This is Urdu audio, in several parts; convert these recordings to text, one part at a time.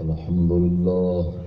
الحمد لله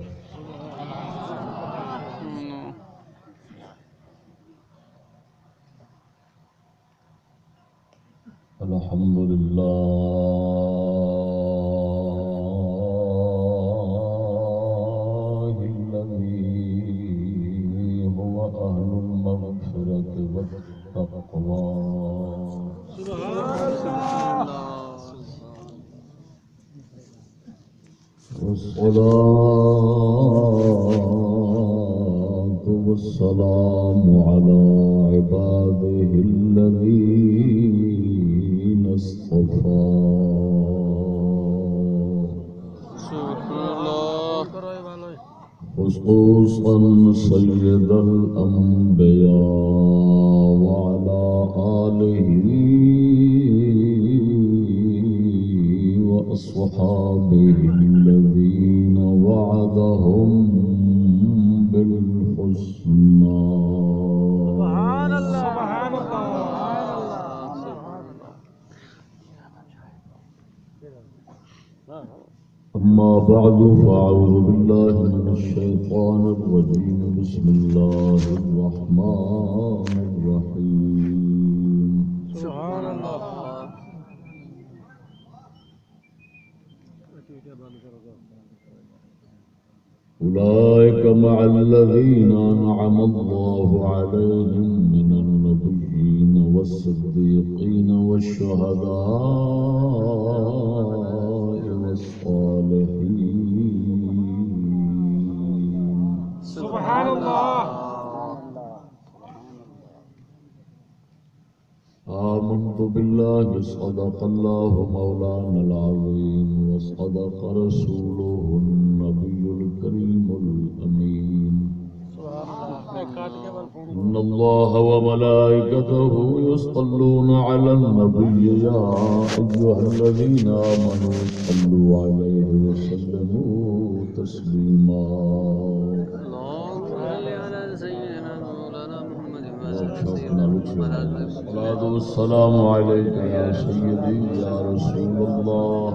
الصلاة والسلام عليك يا سيدي يا رسول الله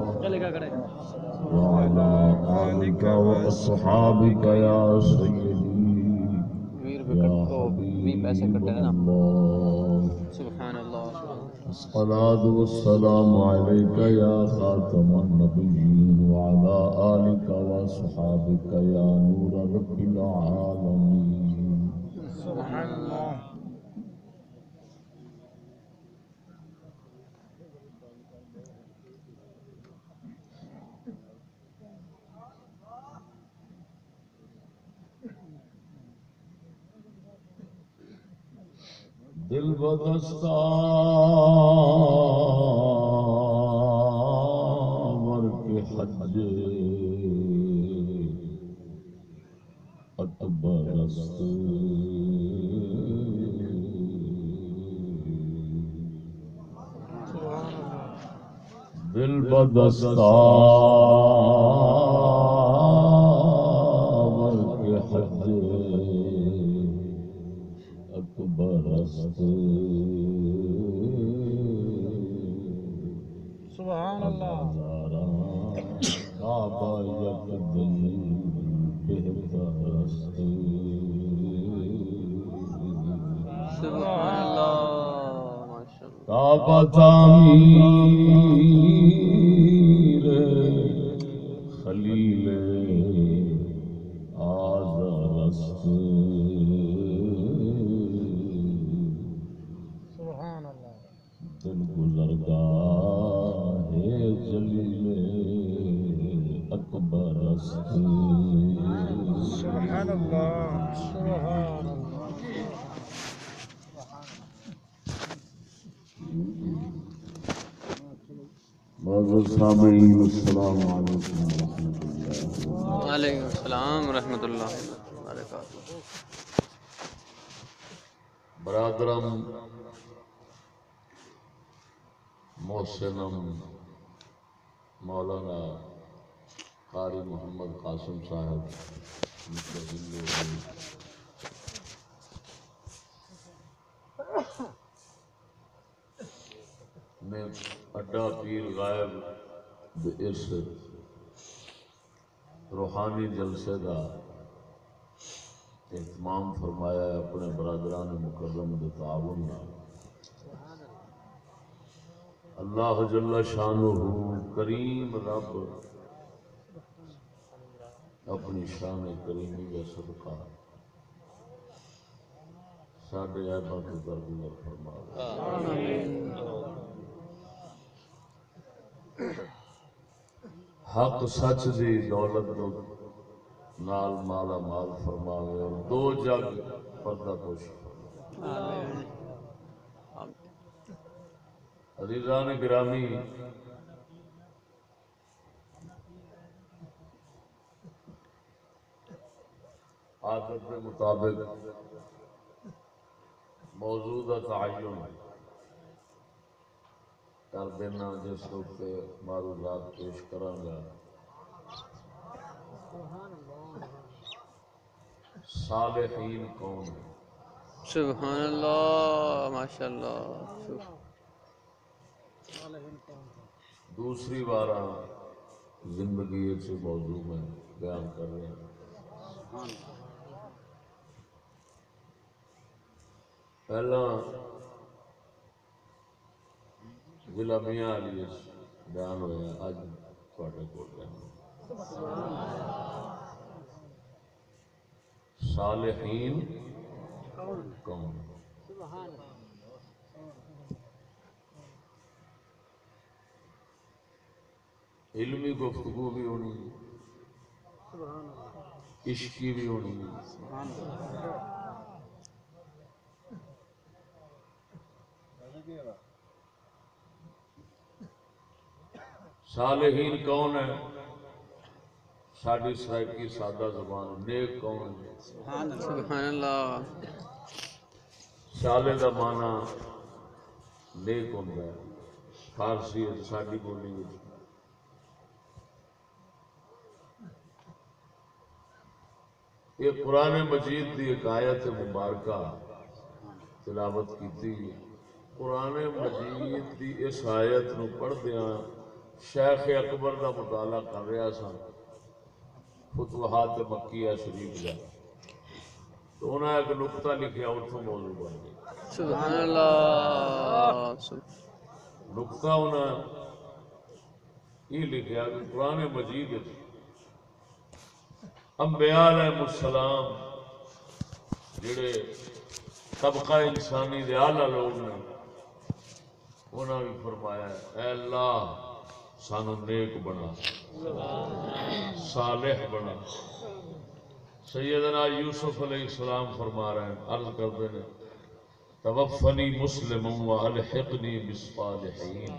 وعلى آلك وأصحابك يا سيدي يا حبيب الله سبحان الله الصلاة والسلام عليك يا خاتم النبيين وعلى آلك وصحابك يا نور رب العالمين سبحان الله دل بدستا ور کے حج۔ اکبر دل بدستا تعمیر خلیل آزر است سبحان الله دل گزرگاہ جلیل سبحان الله سبحان الله معزز سامعین السلام علیکم ورحمۃ اللہ وعلیکم السلام ورحمۃ اللہ وبرکاتہ۔ برادرم، محسنم، مولانا قاری محمد قاسم صاحب میں اڈا پیر غائب اس روحانی جلسے کا اہتمام فرمایا ہے اپنے برادران مکرم کے تعاون اللہ جل شانہ کریم رب اپنی شان کریمی کا صدقہ ساڈے عیباں تو درگزر فرما دے۔ حق سچ دی دولت نو نال مالا مال فرماوے اور دو جگ پردہ پوشی عزیزان گرامی عادت کے مطابق موضوع کا تعین۔ کر دینا جس کے معروضات پیش کرانگا صالحین کون سبحان اللہ ماشاء اللہ سب- دوسری بار زندگی سے موضوع میں بیان کر رہے ہیں۔ پہلا ضلع میاں علی بیان ہوا اج تھوڑے کو بیان صالحین کون؟ سبحان علمی گفتگو بھی ہونی عشقی بھی ہونی۔ سبحان اللہ صالحین کون ہے ساری سرائکی سادہ زبان نیک کون ہے سبحان اللہ سالے کا مانا نیک ہے فارسی ساری بولی یہ قرآن مجید کی ایک آیت مبارکہ تلاوت کی قرآن مجید کی اس آیت نو پڑھدیا شیخ اکبر کا مطالعہ کر رہا سا فتوحات مکیہ شریف کا تو انہیں ایک نقطہ لکھا اتوں موضوع بن گیا۔ سبحان اللہ۔ نقطہ انہیں یہ لکھا کہ قرآن مجید وچ انبیاء علیہ السلام جڑے طبقہ انسانی دے آلہ لوگ نے انہوں نے فرمایا اے اللہ سانو نیک بنا، صالح بنا۔ سیدنا یوسف علیہ السلام فرما رہے ہیں، عرض کرتے ہیں، توفنی مسلم و الحقنی بالصالحین۔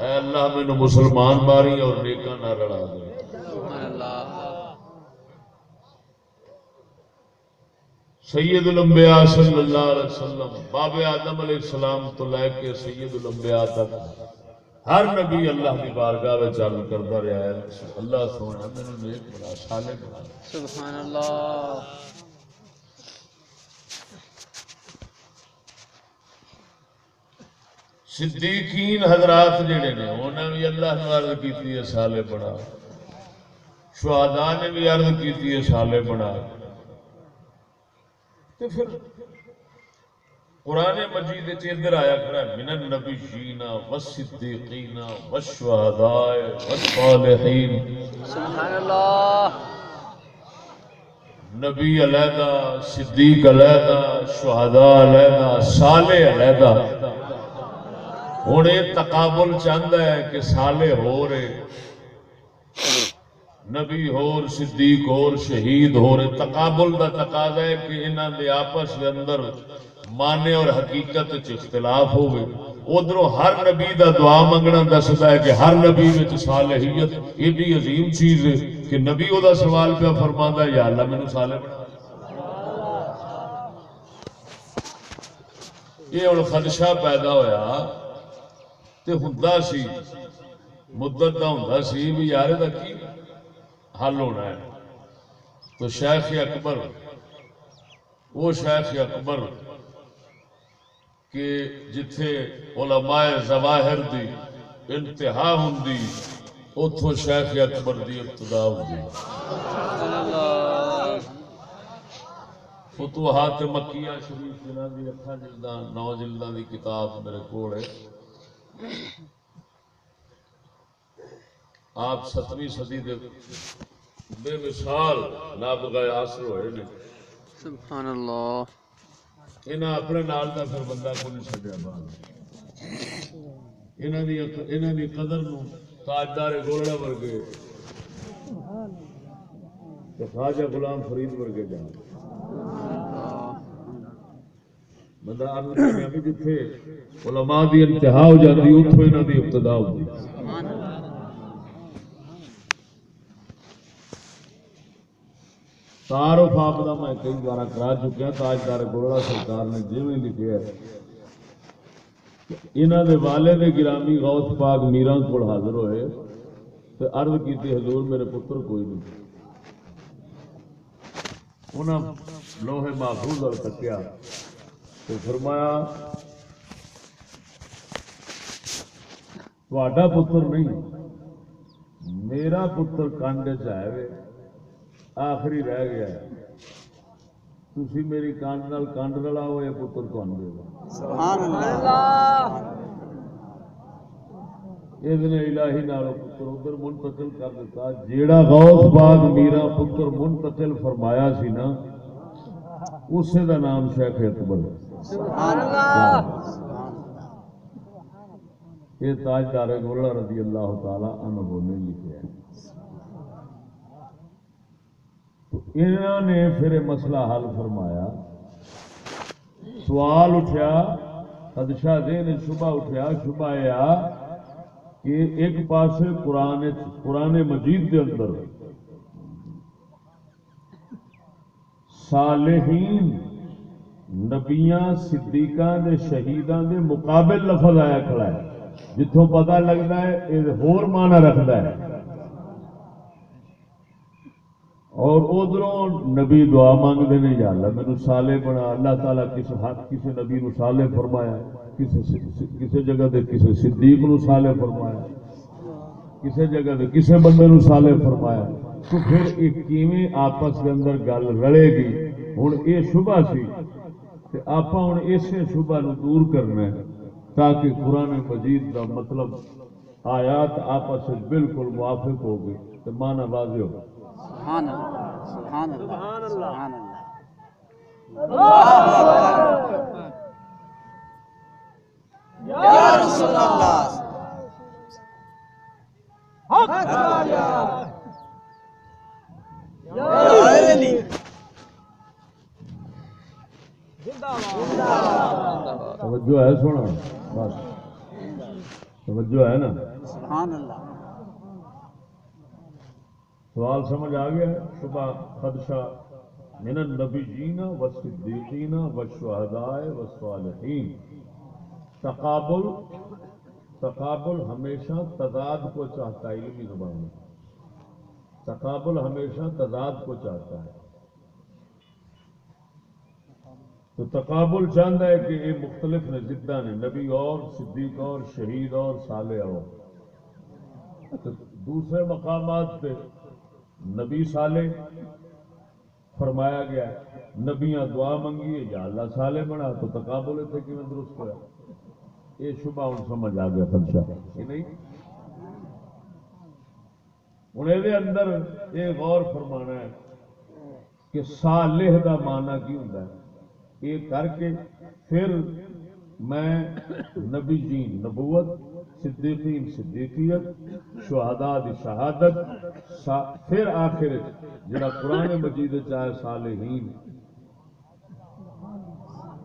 اے اللہ، مینو مسلمان ماری اور نیکاں نہ رلا دے۔ سبحان اللہ سید الانبیاء صلی اللہ علیہ وسلم باب آدم علیہ السلام تو لے کے سید الانبیاء تک۔ ہر نبی اللہ کی بارگاہ میں چالو کرتا رہا ہے۔ اللہ سونا مینو نیک بنا صالح بنا۔ سبحان اللہ صدیقین حضرات جڑے نے انہوں نے بھی اللہ نے عرض کیتی ہے سالے بنا۔ شہداء نے بھی عرض کیتی ہے سالے بنا۔ تو پھر قرآن مجید ادھر آیا کھڑا ہے من النبیین والصدیقین والشہداء والصالحین. سبحان اللہ نبی علیحدہ صدیق علیحدہ شہداء علیحدہ صالح علیحدہ۔ ہوں یہ تقابل چاہتا ہے کہ سالے ہو رہے نبی ہور صدیق ہور شہید ہو رہے۔ تقابل کا تقاضا ہے کہ انہوں نے آپس کے اندر مانے اور حقیقت اختلاف ہوئے ادھر ہر نبی دا دعا منگنا دستا ہے کہ ہر نبی میں صالحیت ایڈی عظیم چیز ہے کہ نبی وہ سوال پہ فرما یا اللہ مینو صالح بنا یہ ہوں خدشہ پیدا ہویا تے ہوندا سی، مدت دا ہوندا سی بھی یار دا کی حل ہونا ہے۔ تو شیخ اکبر وہ شیخ اکبر کہ جتھے علماء زواہر دی انتہا ہوندی اتوں شیخ اکبر دی ابتدا ہوئی سبحان فتوحات مکیہ شریف، جنہاں دی اٹھاں جلداں، نو جلداں دی کتاب میرے کول ہے۔ آپ ستویں صدی دے بے مثال نابغہ عصر ہوئے نے۔ سبحان اللہ۔ انہاں اپنے نال دا پھر بندہ کو نہیں چھڈیا بعد انہاں دی انہاں دی قدر نو تاجدار گولڑا ورگے تے خواجہ غلام فرید ورگے جان بندہ عرض کرنے بھی جتھے علماء دی انتہا ہو جاتی اتوں انہاں دی ابتدا ہوتی سبحان اللہ تعارف آپ کا میں کئی بار کرا چکیا تاجدار گولڑا سرکار نے جویں لکھیا ہے انہاں دے والد گرامی غوث پاک میراں کول حاضر ہوئے، تے عرض کیتی حضور میرے پتر کوئی نہیں۔ انہاں لوہے محفوظ ال تکیا تو فرمایا تہاڈا پتر نہیں، میرا پتر کانڈ چ ہے وے۔ آخری رہ گیا ہے۔ تسی میری کانڈ نال کانڈ رلا ہوئے پتر تہن دے گا؟ سبحان اللہ۔ اذن الہی نالو پتر ادھر منتقل کر دیتا۔ جیڑا غوث باغ میرا پتر منتقل فرمایا سی نا اسے دا نام شیخ اکبر سبحان اللہ۔ یہ تاجدار گولڑا رضی اللہ تعالی عنہ نے لکھا ہے تو انہوں نے پھر مسئلہ حل فرمایا۔ سوال اٹھیا، خدشہ دین شبہ اٹھیا، شبہ یہ کہ ایک پاسے قرآن قرآن مجید کے اندر صالحین، نبیاں، صدیقاں دے شہیداں دے مقابل لفظ آیا کھڑا ہے۔ جتوں پتہ لگتا ہے یہ ہور معنی رکھتا ہے۔ اور ادھروں نبی دعا مانگتے ہیں یا اللہ مینو سالے بنا، اللہ تعالیٰ کس حق کسی نبی نو سالے فرمایا کسی کسی جگہ دے کسی صدیق نو سالے فرمایا کسی جگہ دے کسی بندے نو سالے فرمایا تو پھر یہ کیویں آپس کے اندر گل رلے گی؟ ہوں یہ شبہ سی کہ آپ ہوں اسی شبہ نو دور کرنا ہے تاکہ قرآن مجید کا مطلب آیات آپس بالکل موافق ہو گئے۔ تو مانا واضح ہو گئی سبحان اللہ سبحان اللہ سبحان اللہ۔ یا رسول اللہ۔ توجہ ہے سونا بس۔ توجہ ہے نا؟ سبحان اللہ۔ سوال سمجھ آ گیا ہے صبح خدشہ، من النبیین و صدیقین و شہداء و صالحین۔ تقابل تقابل ہمیشہ تضاد کو چاہتا ہے، علمی زبان میں۔ تقابل ہمیشہ تضاد کو چاہتا ہے۔ تو تقابل چاہتا ہے کہ یہ مختلف نے ضدہ نے نبی اور، صدیق اور، شہید اور، صالح اور۔ تو دوسرے مقامات پہ نبی صالح فرمایا گیا نبیاں دعا منگی ہے، یا اللہ صالح بنا، تو تقابل تھے کہ درست ہوا یہ شبہ ہوں سمجھ آ گیا خدشہ۔ نہیں؟ ہوں یہ اندر یہ غور فرمانا ہے کہ صالح دا معنی کی ہوتا ہے؟ یہ کر کے پھر میں نبی جی نبوت صدیقین صدیقیت شہداء دی شہادت پھر آخر جڑا قرآن مجید چاہے صالحین۔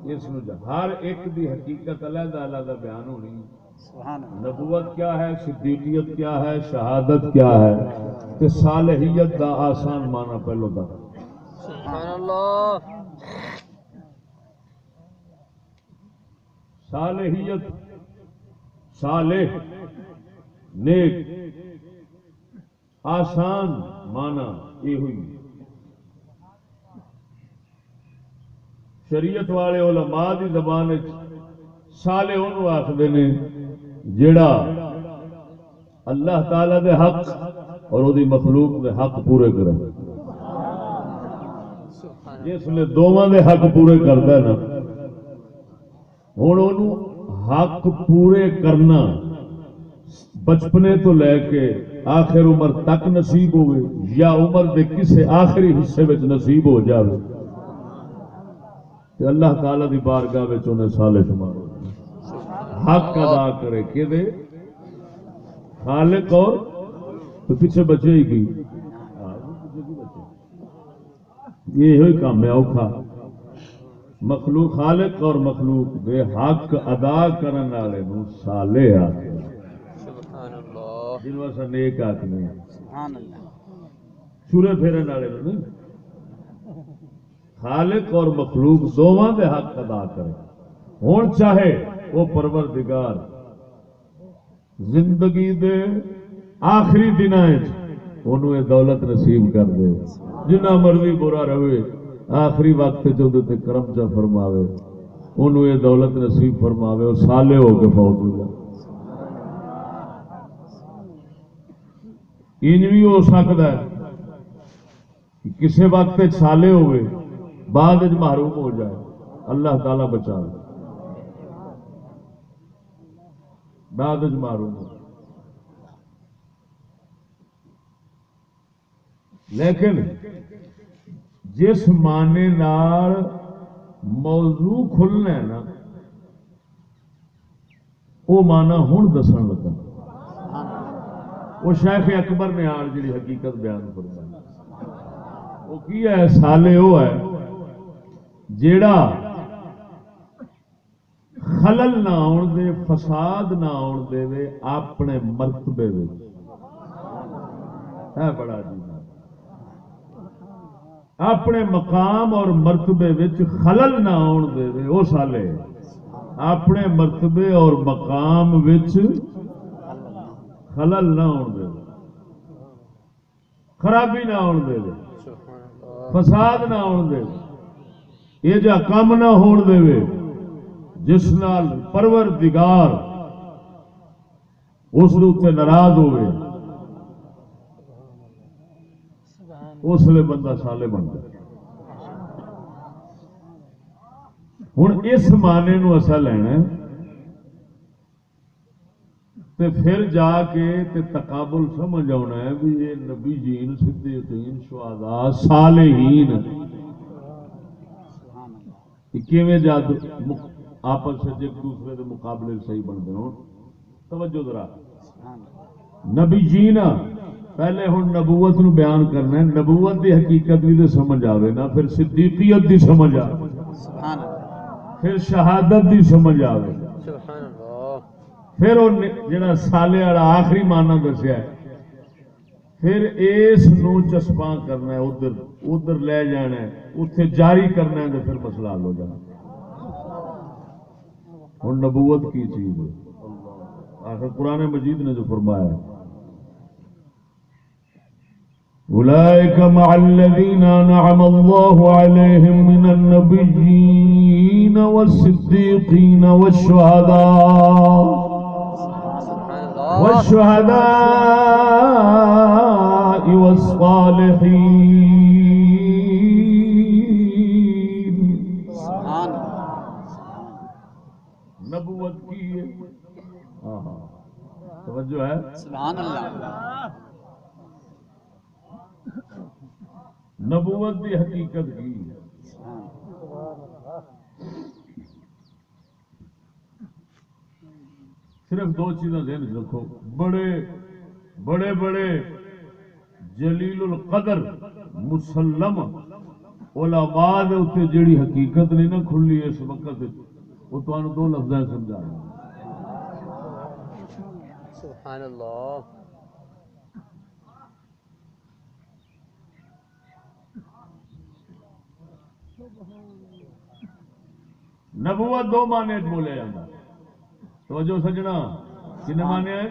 اس ہر ایک دی حقیقت علیحدہ علیحدہ بیان ہونی۔ نبوت کیا ہے صدیقیت کیا ہے شہادت کیا ہے؟ کہ صالحیت دا آسان مانا پہلو دا۔ سبحان اللہ۔ صالحیت صالح، نیک، آسان مانا یہ ہوئی شریعت والے علماء دی زبان صالح انہوں آخر نے جڑا اللہ تعالی دے حق اور وہی مخلوق دے حق پورے کرے۔ جس نے دونوں دے حق پورے کرتا ہے نا ہوں انہوں حق پورے کرنا، بچپنے تو لے کے آخر عمر تک نصیب ہوئے، یا عمر دے کسے آخری حصے وچ نصیب ہو جاوے۔ تے اللہ تعالی دی بارگاہ وچ انہیں سالے شمار ہو حق ادا کرے کہ دے؟ خالق اور؟ تو پیچھے بچے ہی کی؟ یہ ہوئی کام ہے، اوکھا۔ مخلوق خالق اور مخلوق دے حق ادا کرن والے نو سالے آتے سبحان اللہ جن واسطے نیک آکھنے ہیں۔ سبحان اللہ چورے پھیرن والے نو خالق اور مخلوق دونوں دے حق ادا کرے۔ ہون چاہے وہ پروردگار۔ زندگی دے آخری دن یہ دولت نصیب کر دے۔ جنہ مرضی برا رہے آخری وقت جو کرم چا فرماوے۔ انہوں یہ دولت نصیب فرماوے وہ سالے ہو کے فوت ہو جائے۔ انج بھی ہو سکتا ہے کہ کسی وقت سالے ہوئے، بعد محروم ہو جائے۔ اللہ تعالی بچا لے۔ بعد محروم ہو۔ لیکن جس معنی نال موضوع کھلنا ہے نا، وہ مانا ہوں دسن لگا۔ وہ شیخ اکبر نے آن جی حقیقت بیان کرتا وہ کی ہے؟ سالے وہ ہے۔ جیڑا خلل نہ آن دے، فساد نہ آن دے اپنے مرتبے ہے بڑا جی اپنے مقام اور مرتبے وچ خلل نہ آن دے وے وہ سالے، اپنے مرتبے اور مقام وچ خلل نہ آن دے خرابی نہ آن دے سبحان فساد نہ آن دے یہ جا کم نہ ہون دے وے۔ جس نال پروردگار اس دے اتنے ناراض ہوئے۔ اس لیے بندہ سالے بنتا ہوں اس معنی نو اصا لینا تے پھر جا کے تے تقابل سمجھ آنا ہے بھی یہ نبی جین صدیقین شہداء صالحین۔ کیویں مق- آپس ایک دوسرے دے مقابلے صحیح بنتے ہون؟ توجہ ذرا۔ نبی جینا پہلے ہن نبوت نو بیان کرنا ہے نبوت دی حقیقت بھی تے سمجھ آوے نا پھر صدیقیت دی سمجھ اللہ۔ پھر شہادت دی سمجھ اللہ۔ پھر وہ جڑا سالے والا آخری مانا دسیا ہے پھر اس نو چسپاں کرنا ہے ادھر ادھر لے جانا ہے اتنے جاری کرنا ہے تو پھر مسئلہ حل ہو جانا ہوں نبوت کی چیز ہے۔ آخر قرآن مجید نے جو فرمایا ہے أولئك مع الذين أنعم الله عليهم من النبيين والصديقين والشهداء. والشهداء والصالحين. نبوت کی ہے توجہ ہے؟ سبحان اللہ. نبوت کی حقیقت کی۔ صرف دو چیزیں ذہن رکھو۔ بڑے بڑے بڑے۔ جلیل القدر، مسلم۔ علماء دے اتنے جیڑی حقیقت نہیں نا کھلی اس وقت، وہ تمہیں دو لفظ سمجھا رہا ہوں۔ سبحان اللہ۔ نبوت دو مانے بولے جاتا توجہ سجنا کن مانے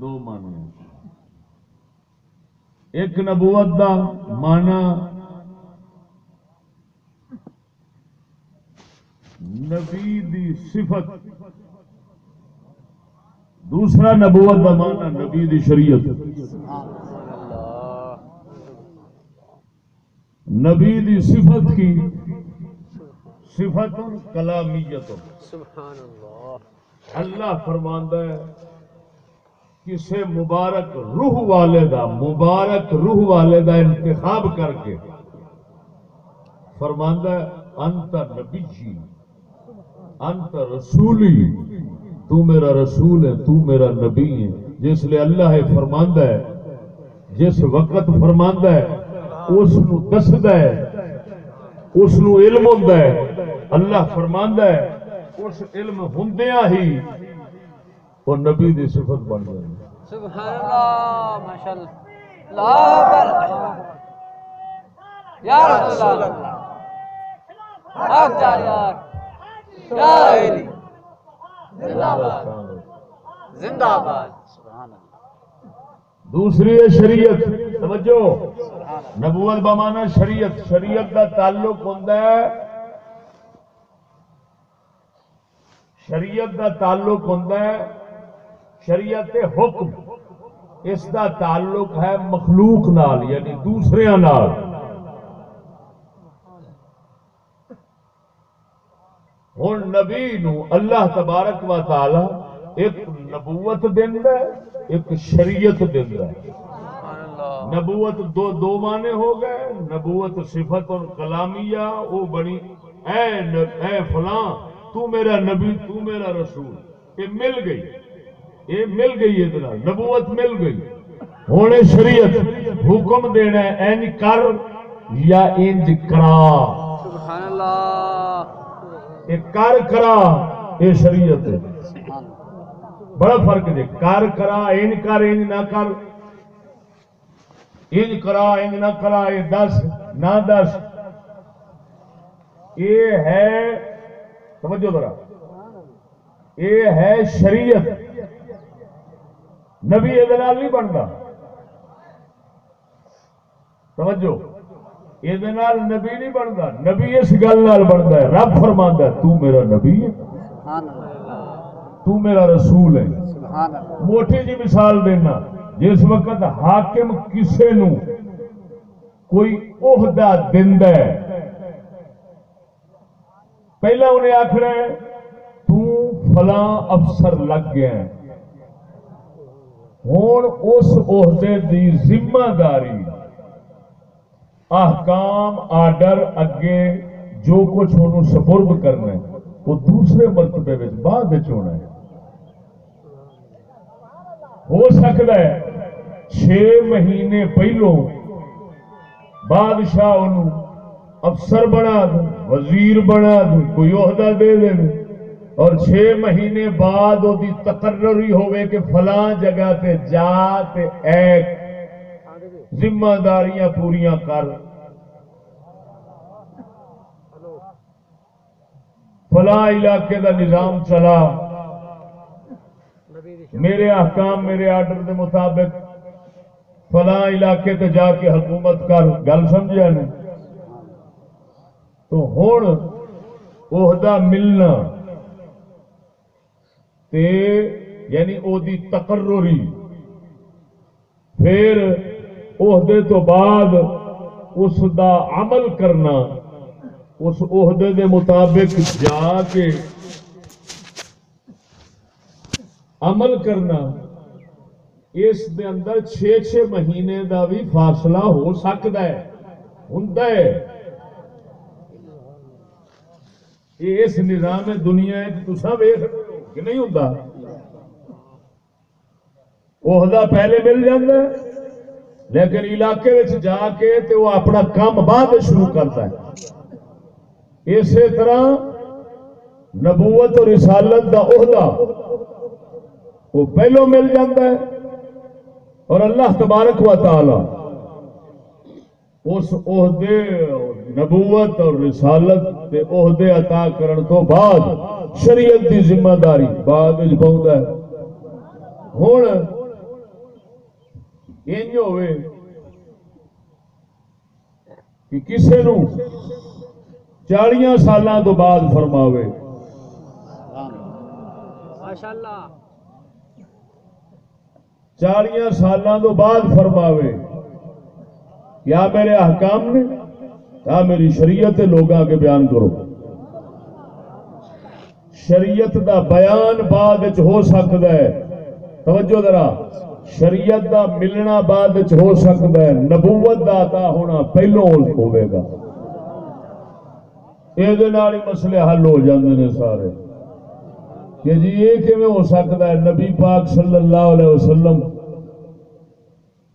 دو مانے۔ ایک نبوت دا مانا نبی دی صفت۔ دوسرا نبوت کا مانا نبی دی شریعت سبحان اللہ نبی دی صفت کی؟ صفت کلامیت سبحان اللہ اللہ فرماندا ہے کسے مبارک روح والے دا، مبارک روح والے دا انتخاب کر کے۔ فرماندا ہے، انت نبی جی انت رسولی۔ تو میرا رسول ہے، تو میرا نبی ہے۔ جس لیے اللہ ہے فرماندا ہے، جس وقت فرماندا ہے اس دسدا ہے اس علم ہے اللہ فرماندا ہے اس علم ہوندیاں ہی وہ نبی دی صفت بن جائے سبحان اللہ ماشاء اللہ اللہ اکبر یا رسول اللہ حق جاریار یا علی زندہ باد زندہ باد سبحان اللہ دوسری ہے شریعت توجہ نبوت بمانا شریعت شریعت کا تعلق ہوتا ہے۔ شریعت کا تعلق ہوتا ہے۔ شریعت حکم، اس کا تعلق ہے مخلوق نال یعنی دوسرے نال۔ ہوں نبی نو اللہ تبارک و تعالی ایک نبوت دینا ایک شریعت دینا نبوت دو دو معنی ہو گئے نبوت صفت اور کلامیہ وہ بنی اے اے فلاں تو میرا نبی تو میرا رسول یہ مل گئی یہ مل گئی دن نبوت مل گئی۔ ہونے شریعت حکم دینا ہے انج کر یا انج کرا۔ سبحان اللہ یہ کر کرا یہ شریعت ہے۔ بڑا فرق ہے کر کرا انج کر انج نہ کر۔ انج کرا انج نہ کرا یہ دس نہ دس۔ یہ ہے سمجھو ذرا۔ یہ ہے شریعت۔ نبی یہ نہیں بنتا سمجھو یہ نبی نہیں بنتا نبی اس گل بنتا ہے۔ رب فرماندا ہے تو میرا نبی ہے۔ تو میرا رسول ہے۔ موٹی جی مثال دینا۔ جس وقت حاکم کسے نو کوئی عہدہ دیندا ہے، پہلا انہیں آخنا ہے، تو فلاں افسر لگ گیا ہے۔ ہوں اس عہدے دی ذمہ داری۔ احکام، آرڈر اگے جو کچھ انہوں سپرد کرنا ہے، وہ دوسرے مرتبے بعد ہونا ہے۔ ہو سکتا ہے۔ چھ مہینے پہلو بادشاہ انہوں افسر بنا دے، وزیر بنا دے، کوئی عہدہ دے دے اور چھ مہینے بعد وہ تقرری ہوئے کہ فلاں جگہ تے جا تے ایک ذمہ داریاں پوریاں کر۔ فلاں علاقے دا نظام چلا۔ میرے احکام، میرے آرڈر دے مطابق فلاں علاقے تے جا کے حکومت کر، گل سمجھا نے ہاں جی؟ تو ہوں عہدہ ملنا تے یعنی او دی تقرری، پھر عہدے تو بعد اس دا عمل کرنا، اس عہدے دے مطابق جا کے عمل کرنا، اس دے اندر چھ چھ مہینے دا بھی فاصلہ ہو سکتا ہے، ہوندا ہے۔ اس نظام دنیا تسا ویخ کہ نہیں ہوندا۔ عہدہ پہلے مل جاتا ہے، لیکن علاقے وچ جا کے تے وہ اپنا کام بعد شروع کرتا ہے۔ اسی طرح نبوت اور رسالت دا عہدہ۔ وہ پہلو مل جاتا ہے اور اللہ تبارک و تعالی اس عہدے نبوت اور رسالت کے عہدے عطا کرن تو بعد شریعت کی ذمہ داری بعد وچ پہنچتا ہے۔ ہوں انج ہوئے کہ کسے نو چالیاں سالاں تو بعد فرماوے۔ سبحان چالیاں سالاں تو بعد فرماوے کیا میرے احکام نے کیا میری شریعت لوگ کے بیان کرو۔ شریعت دا بیان بعد ہو سکتا ہے۔ توجہ ذرا، شریعت دا ملنا بعد ہو سکتا ہے۔ نبوت دا عطا ہونا پہلو ہوے گا۔ یہ مسئلے حل ہو جاندے نے سارے۔ کہ جی یہ کیویں ہو سکتا ہے نبی پاک صلی اللہ علیہ وسلم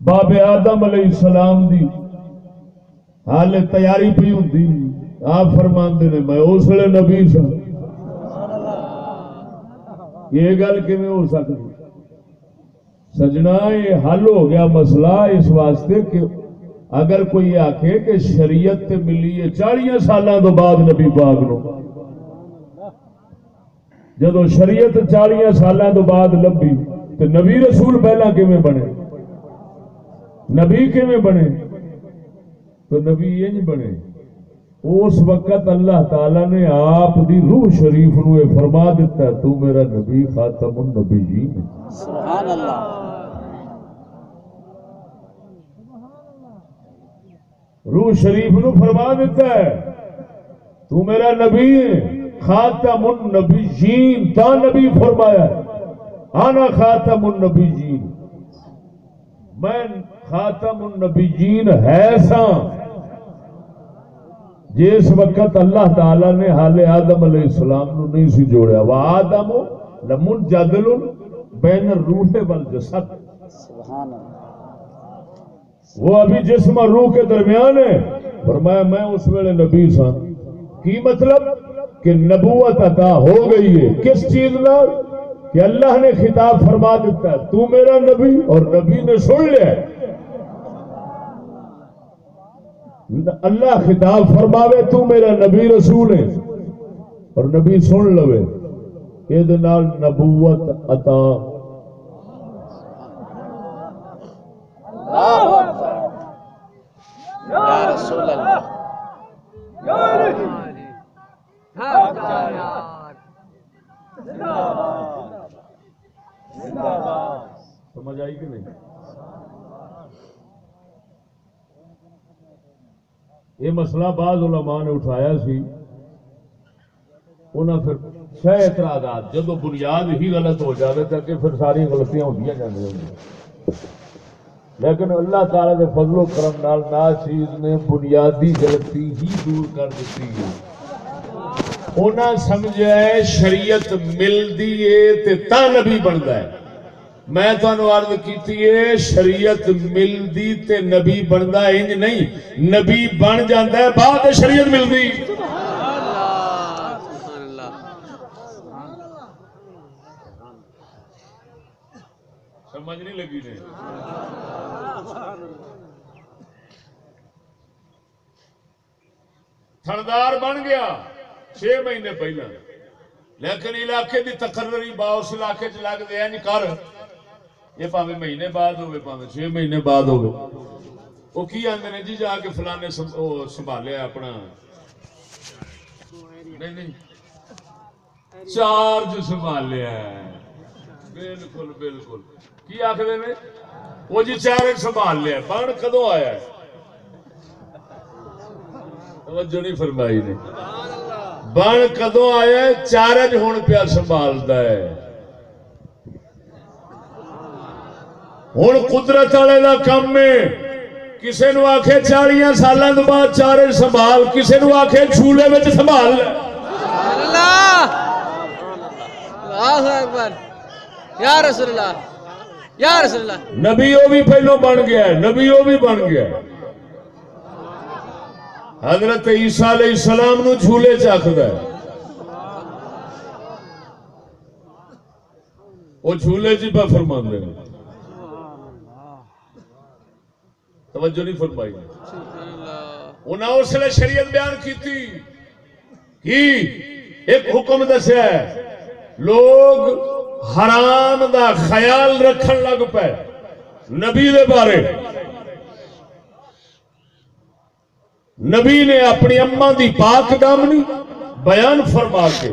باب آدم علیہ السلام دی حال تیاری پی ہوں آپ فرماندے نے، میں اس ویلے نبی سا۔ یہ گل کیویں ہو سکتی؟ سجنا، یہ حل ہو گیا مسئلہ اس واسطے کہ اگر کوئی آکھے کہ شریعت ملی ہے چالیاں سالاں تو بعد نبی پاک نو۔ جدو شریعت چالیاں تو بعد لبھی تو نبی رسول پہلا کیویں بنے؟ نبی کیویں بنے؟ تو نبی انج بنے۔ اس وقت اللہ تعالی نے آپ دی روح شریف نو یہ فرما دیتا ہے تو میرا نبی خاتم النبیین۔ ہے سبحان اللہ روح شریف نو فرما دیتا ہے تو میرا نبی ہے۔ خاتم النبیین، تا نبی فرمایا آنا خاتم النبیین۔ میں خاتم النبیین ہے سا جس وقت اللہ تعالی نے حال آدم علیہ السلام نو نہیں سی جوڑیا، وہ آدم لمن جدل بین الروح والجسد۔ سبحان اللہ وہ ابھی جسم اور روح کے درمیان ہے۔ فرمایا، میں اس ویلے نبی سا کی مطلب؟ کہ نبوت عطا ہو گئی ہے۔ کس چیز نال؟ کہ اللہ نے خطاب فرما دیتا ہے، تو میرا نبی اور نبی نے سن لیا اللہ خطاب فرماوے، تو میرا نبی رسول ہے۔ اور نبی سن لوے۔ یہ نبوت عطا۔ اللہ اکبر۔ یا رسول اللہ۔ سمجھ آئی کہ نہیں یہ مسئلہ بعض علماء نے اٹھایا سی۔ انہاں پھر چھ اعتراضات جدو بنیاد ہی غلط ہو جاوے تو کہ پھر ساری غلطیاں ہوندیاں جاندیاں ہوں۔ لیکن اللہ تعالی دے فضل و کرم نال ناچیز نے بنیادی غلطی ہی دور کر دیتی ہے۔ انہاں سمجھا ہے شریعت ملدی ہے تے تا نبی بندا ہے۔ میں تمہیں عرض کیتی ہے، شریعت ملدی تے نبی بندا انج نہیں، نبی بن جاندا ہے، بعد شریعت ملدی سمجھ نہیں لگی نے۔ تھندار بن گیا۔ چھ مہینے پہلے لیکن علاقے دی تقرری با اس علاقے چ لگ دیا یعنی نہیں کر۔ یہ پاوے مہینے بعد ہوئے پاوے چھ مہینے بعد ہوئے وہ کی آندے نے جی جا کے فلانے سنبھالیا اپنا۔ نہیں نہیں۔ چارج سنبھالیا بالکل بالکل۔ کی آخر نے وہ جی چارج سنبھال لیا بن کدو آیا توجہ نہیں فرمائی نے۔ بن کدو آیا چارج ہون پیا سنبھالتا ہے۔ ہوں قدرت والے کا کم ہے۔ کسی نو آخے چالیاں سالوں تو بعد چارج سنبھال کسی نو آخے چولہے میں سنبھال۔ یا رسول اللہ۔ یا رسول اللہ۔ نبی وہ بھی پہلو بن گیا نبی وہ بھی بن گیا حضرت عیسیٰ علیہ السلام نو جھولے چکھد ہے۔ وہ جھولے چ پہ فرما دے توجہ نہیں فرمائی۔ انہیں اس لیے شریعت بیان کی تھی کی ایک حکم دسیا ہے، لوگ حرام دا خیال رکھن لگ پے۔ نبی دے بارے۔ نبی نے اپنی اما دی پاک دامنی بیان فرما کے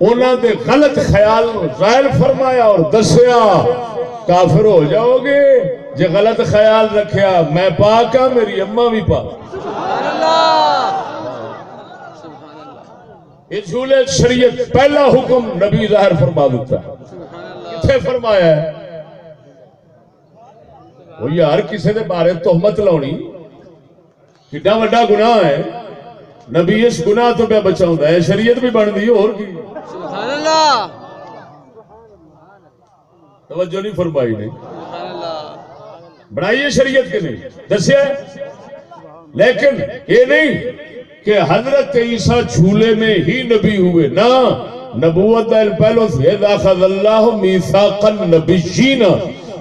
انہوں دے غلط خیال ظاہر فرمایا اور دسیا، کافر ہو جاؤ گے، جے غلط خیال رکھیا، میں پاک ہاں میری اما بھی پاک۔ سبحان اللہ سبحان یہ جھولے شریعت پہلا حکم نبی ظاہر فرما دیتا ہے کتنے فرمایا ہے؟ وہ یار کسی دے بارے تہمت لاؤنی۔ کڈا وڈا گناہ ہے نبی اس گناہ تو پہ بچاؤں ہے شریعت بھی بن دی اور کی؟ سبحان اللہ توجہ نہیں فرمائی نے۔ سبحان اللہ بنائیے شریعت کے نہیں؟ دسیا لیکن یہ نہیں کہ حضرت عیسیٰ جھولے میں ہی نبی ہوئے نہ۔ نبوت پہلو سے اخذ اللہ میثاق النبیین۔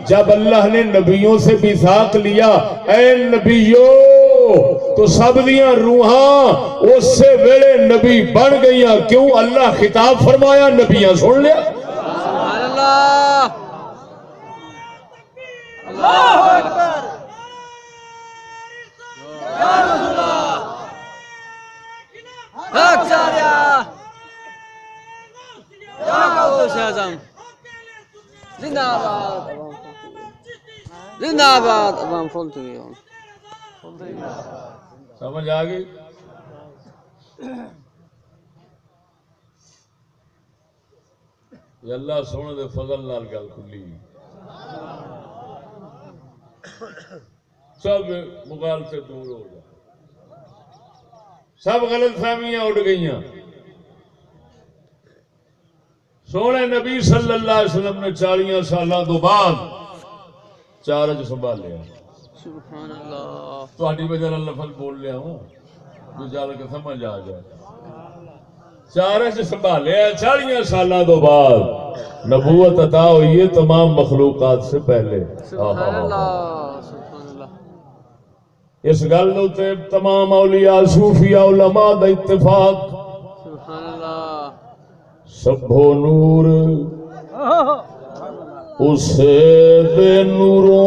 جب اللہ نے نبیوں سے میثاق لیا اے نبیو تو سب دیاں روحاں اس سے ویلے نبی بن گئیاں کیوں اللہ خطاب فرمایا نبیاں سن لیا؟ سبحان اللہ اللہ اکبر۔ یا رسول اللہ حق ساریا یا غوث اعظم زندہ آباد۔ زندہ آباد۔ عوام فول تو گئی سمجھ آ گئی؟ اللہ سونے دے فضل نال گل کھلی۔ سب مغالطے دور ہو گئے سب غلط فہمیاں اڑ گئیاں۔ سونے نبی صلی اللہ علیہ وسلم نے چالیاں سالہ تو بعد چارج سنبھالیا سبحان اللہ۔ تھوڑی وجہ نال لفظ بول لیا ہوں۔ جو جل کے سمجھ آ جائے۔ سنبھالیا چالیاں سالہ تو بعد۔ نبوت عطا ہوئی ہے تمام مخلوقات سے پہلے۔ سبحان اللہ سبحان اللہ۔ اس گل تے تمام اولیاء صوفیاء علماء دا اتفاق۔ سبحان اللہ۔ سبھو نور۔ اسے بے نوروں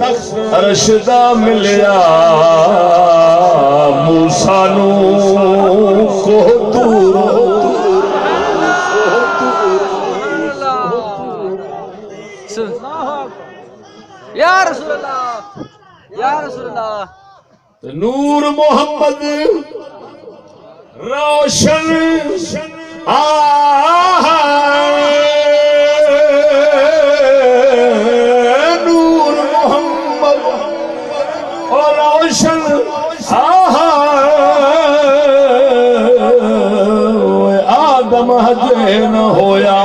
تخت رشدہ ملیا موسا نو کو دور یا رسول اللہ یا رسول اللہ۔ نور محمد روشن آہا ہجے ہویا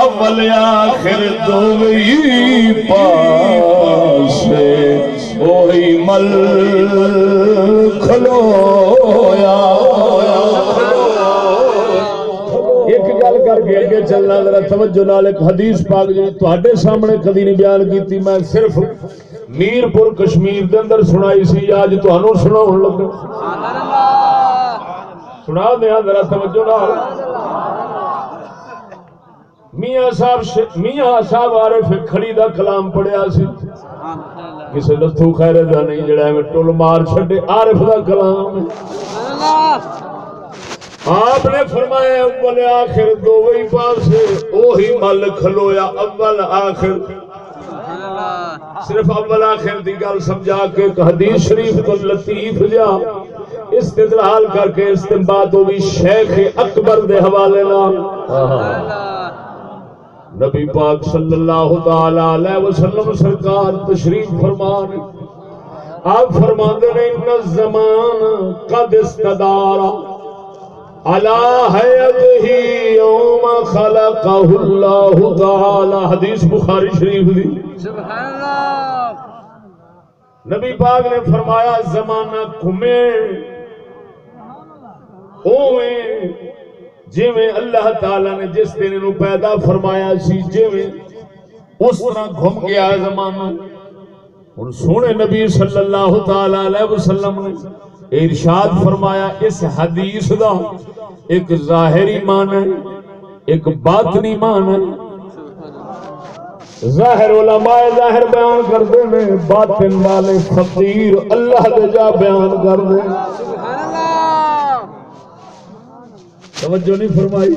اول آخر دوئی پاسے وہی مل کھلویا ایک گل کر کے اگے چلنا ذرا توجہ نال ایک حدیث پاک جی تواڈے سامنے کدی نہیں بیان کیتی میں صرف میرپور کشمیر دے اندر سنائی سی اج تانوں سناون لگا سبحان اللہ سنا دیا ذرا توجہ نال۔ میاں صاحب ش- میاں صاحب عارف کھڑی دا کلام پڑھیا سی۔ کسے لتھو خیر دا نہیں جڑا ایویں ٹل مار چھڈے عارف دا کلام۔ آپ نے فرمایا اول آخر دو وہی پاسے اوہی مل کھلویا اول آخر۔ صرف اول آخر دی گل سمجھا کے ایک حدیث شریف تو لطیف جا استدلال کر کے استنباط ہوئی شیخ اکبر دے حوالے نال اللہ نبی پاک صلی اللہ تعالی علیہ وسلم سرکار تشریف فرمان آپ فرماندے نے ان الزمان قد استدارا الا حیته یوم خلقه اللہ تعالی. حدیث بخاری شریف دی۔ سبحان اللہ۔ نبی پاک نے فرمایا زمانہ گھومے اویں جویں اللہ تعالی نے جس دن نو پیدا فرمایا سی جویں اس طرح گھوم گیا زمانہ۔ ہن سونے نبی صلی اللہ تعالی علیہ وسلم نے ارشاد فرمایا، اس حدیث دا ایک ظاہری معنی ہے، ایک باطنی معنی ہے۔ ظاہر علماء ظاہر بیان کرتے ہیں باطن والے فقیر اللہ دے جا بیان کرتے ہیں سبحان اللہ توجہ نہیں فرمائی۔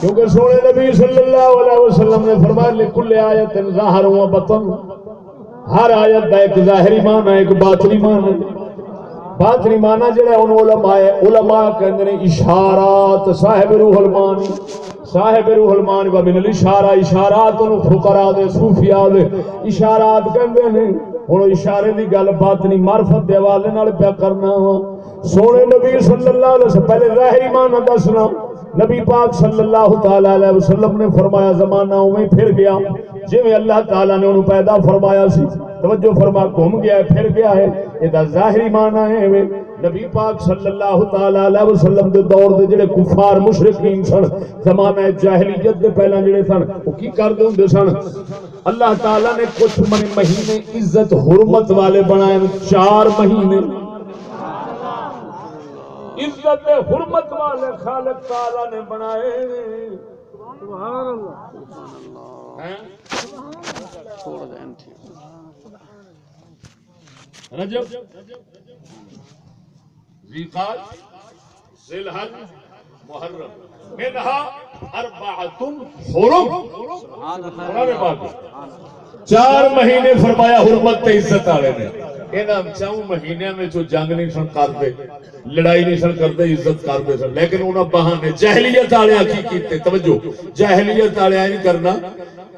کیونکہ سونے نبی صلی اللہ علیہ وسلم نے فرمایا، لکل آیت ظاہر و بطن۔ ہر آیت دا ایک ظاہری معنی ہے، ایک باطنی معنی ہے۔ باطنی معنی جڑا ان علماء ہے علماء کہندے نے اشارات، صاحب روح المانی۔ صاحب روح المان و من الاشارہ، اشارات ان فقراء دے، صوفیاء دے۔ اشارات کہندے نے ہن اشارے دی گل باطنی معرفت دے حوالے نال پیا کرنا۔ وا سونے نبی صلی اللہ علیہ وسلم، پہلے ظاہری معنی دسنا نبی پاک صلی اللہ تعالی علیہ وسلم نے فرمایا زمانہ اویں پھر گیا۔ جویں اللہ تعالی نے انہوں پیدا فرمایا سی، توجہ فرما گھوم گیا ہے، پھر گیا ہے۔ یہ ظاہری معنی ہے ایویں نبی پاک صلی اللہ تعالی علیہ وسلم دے دور دے جڑے کفار مشرکین سن، زمانہ جاہلیت دے پہلا جڑے سن، وہ کی کردے ہوندے سن؟ اللہ تعالی نے کچھ مہینے عزت، حرمت والے بنائے، چار مہینے عزت حرمت والے خالق تعالی نے بنائے سبحان اللہ۔ دیں ٹھیک۔ رجب ذیقات ذیلحج محرم۔ منہا اربعۃ حرم۔ سبحان اللہ۔ چار مہینے فرمایا حرمت تے عزت والے نے۔ انہاں چاؤں مہینے میں جو جنگ نہیں سن کرتے، لڑائی نہیں سن کرتے، عزت کرتے سن، لیکن انہاں بہانے جاہلیت والے کی کیتے، توجہ جاہلیت والے کرنا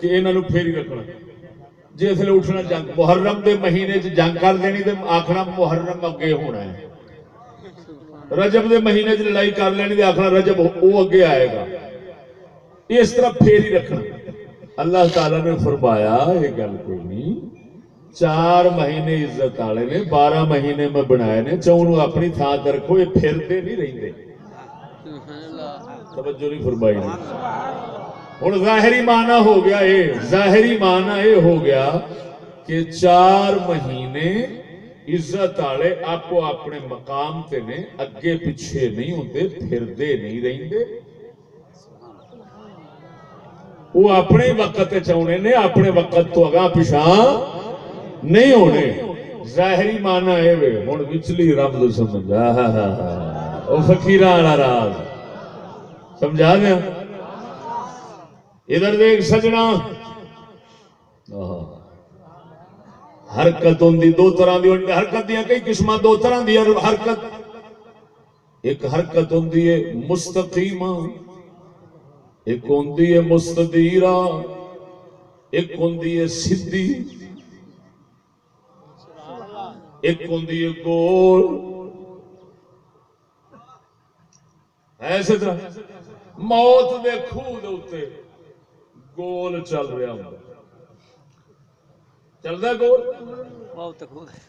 کہ انہاں پھیری رکھنا۔ جس لے اٹھنا جنگ، محرم دے مہینے چ جنگ کر دینی تے آکھنا محرم اگے ہونا ہے۔ رجب دے مہینے چ لڑائی کر لینی تے رجب او اگے آئے گا۔ اس طرح پھیری رکھنا۔ اللہ تعالی نے فرمایا، یہ گل کوئی نہیں چار مہینے عزت والے نے بارہ مہینے میں بنائے نے چون اپنی تھان تے رکھو یہ پھرتے نہیں رہتے توجہ نہیں فرمائی ہوں ظاہری معنی ہو گیا یہ ظاہری معنی یہ ہو گیا کہ چار مہینے عزت والے آپو اپنے مقام تے نے اگے پیچھے نہیں ہوتے پھردے نہیں رہندے وہ اپنے وقت چاہنے نے اپنے وقت تو اگاں پیچھا نہیں ہونے۔ ظاہری معنی ہے وے، ہن وچلی رب سمجھا۔ ہا ہا والا راز۔ سمجھا دیا ادھر دیکھ سجنا۔ حرکت ہوندی دو طرح دی حرکت دیاں کئی قسماں، دو طرح دی حرکت۔ ایک حرکت ہوندی ہے ایک ہوندی ہے مستدیرہ ایک ہوندی ہے سدھی۔ ایک ہے گول۔ ایسے طرح موت دے خوہ دے اوتے گول چل رہا ہوں چلدا گول؟ ہو گئے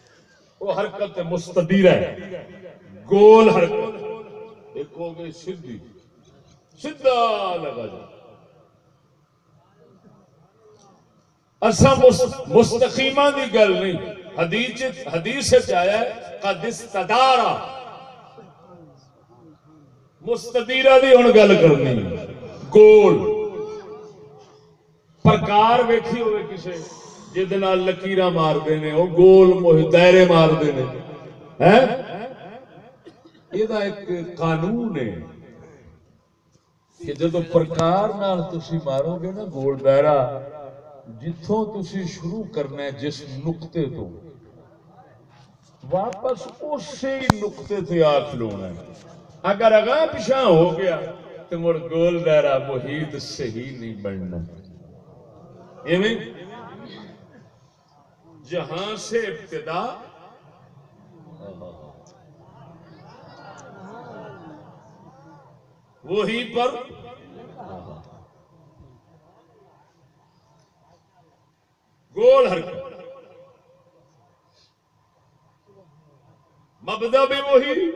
وہ حرکت مستدیر ہے۔ گول حرکت۔ ایک ہو گئی سدھی۔ سیدھا لگا جا۔ اسا مستقیمہ دی گل نہیں۔ حدیث حدیث سے آیا ہے، قد استدارا مستدیرہ دی ہن گل کرنی۔ گول۔ پرکار ویکھی ہوئے کسے، جہد لکیراں مارتے نے وہ گول موہ دائرے مارتے نے۔ ہیں؟ یہ ایک قانون ہے کہ جدو پرکار نال تسی مارو گے نا، گول دائرہ جتوں تسی شروع کرنا ہے جس نقطے تو، واپس اسی نقطے تے آ کھلونا ہے۔ اگر اگاں پیچھا ہو گیا تو مڑ گول دائرہ محیط صحیح نہیں بننا۔ ایویں؟ جہاں سے ابتدا، وہی پر گول حرکت۔ مبدا بھی وہی،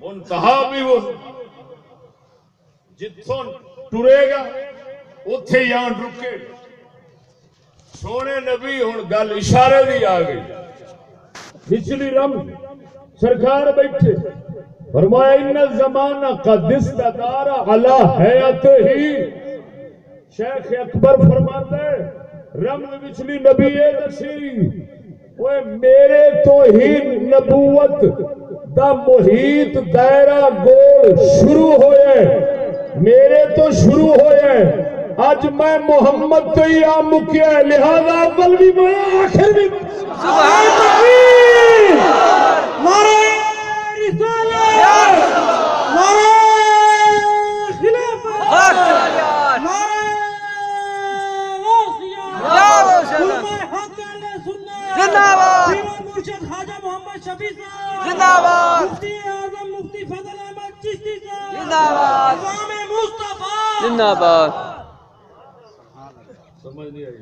منتہا بھی وہی۔ جتوں ٹرے گا اتے ہی آن رکے۔ سونے نبی ہوں گل اشارے دی آ گئی۔ پچھلی رم سرکار بیٹھے۔ فرمایا، ان زمانہ کا دستدار علا حیات ہی۔ شیخ اکبر فرماتے رمز پچھلی نبی اے دسی اوے میرے تو ہی نبوت دا محیط دائرہ گول شروع ہوئے میرے تو شروع ہوئے اج میں محمد تو ہی آ مکیا ہے، لہذا اول بھی میں آخر بھی سبحان اللہ! نعرہ رسالت! نعرہ خلافت حق یار نعرہ یا روشن زندہ باد! مرشد خواجہ محمد شفیع صاحب! زندہ باد! مفتی اعظم مفتی فضل احمد چشتی صاحب! زندہ باد! امام مصطفیٰ! زندہ باد! سمجھ نہیں آئی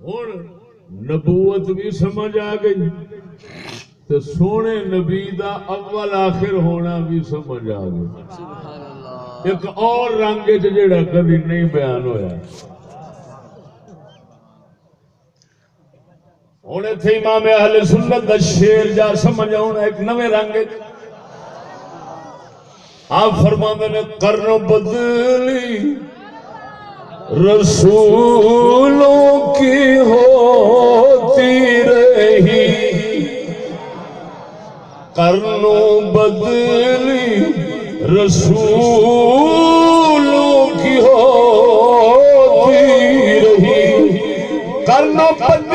ہوں نبوت بھی سمجھ آ گئی تو سونے نبی دا اول آخر ہونا بھی سمجھ آ گئی۔ سبحان اللہ۔ ایک اور رنگ چ جڑا کبھی نہیں بیان ہویا۔ ہوں اتنے امام اہل سنت دا شیر جا سمجھ آنا ایک نویں رنگ آپ فرما نے کرن بدلی۔ رسولوں کی ہوتی رہی۔ کرنو بدلی۔ رسولوں کی ہوتی رہی۔ کرنو بدلی۔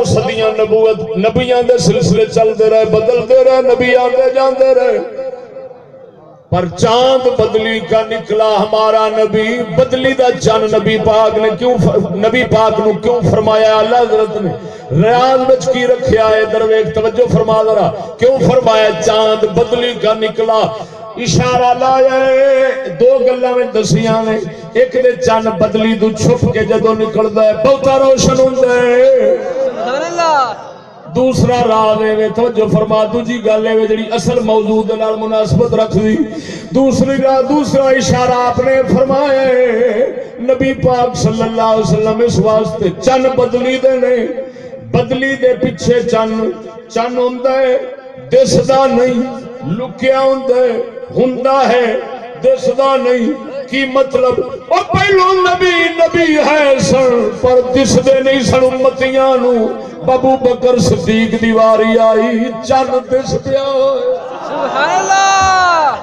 ہے صدیاں نبوت، نبیاں دے سلسلے چلتے رہے بدلتے رہے، نبی آتے جاندے رہے۔ پر چاند بدلی کا نکلا ہمارا نبی، بدلی دا چند نبی پاک نے کیوں ف- نبی پاک نو کیوں فرمایا؟ اللہ حضرت نے ریاض وچ کی رکھیا ہے؟ درویش، توجہ فرما ذرا۔ کیوں فرمایا؟ چاند بدلی کا نکلا۔ اشارہ لایا ہے، دو گلاں میں دسیاں نے۔ ایک دے چند بدلی تو چھپ کے جدوں نکلدا ہے، بہتا روشن ہوندا ہے۔ دوسرا راز ہے توجہ فرما دوجی گل ہے جڑی اصل موضوع دے نال مناسبت رکھدی دوسری راز دوسرا اشارہ آپ نے فرمایا ہے، نبی پاک صلی اللہ علیہ وسلم اس واسطے چن بدلی دے نے۔ بدلی دے پیچھے چن چن ہوندا ہے، دسدا نہیں لکیا ہوندا ہے ہوندا ہے۔ دسدا نہیں کی مطلب؟ او پہلو نبی نبی ہے سن پر دسدے نہیں سن امتیاں نو۔ بابو بکر صدیق دیواری آئی چن دس پیا۔ سبحان اللہ۔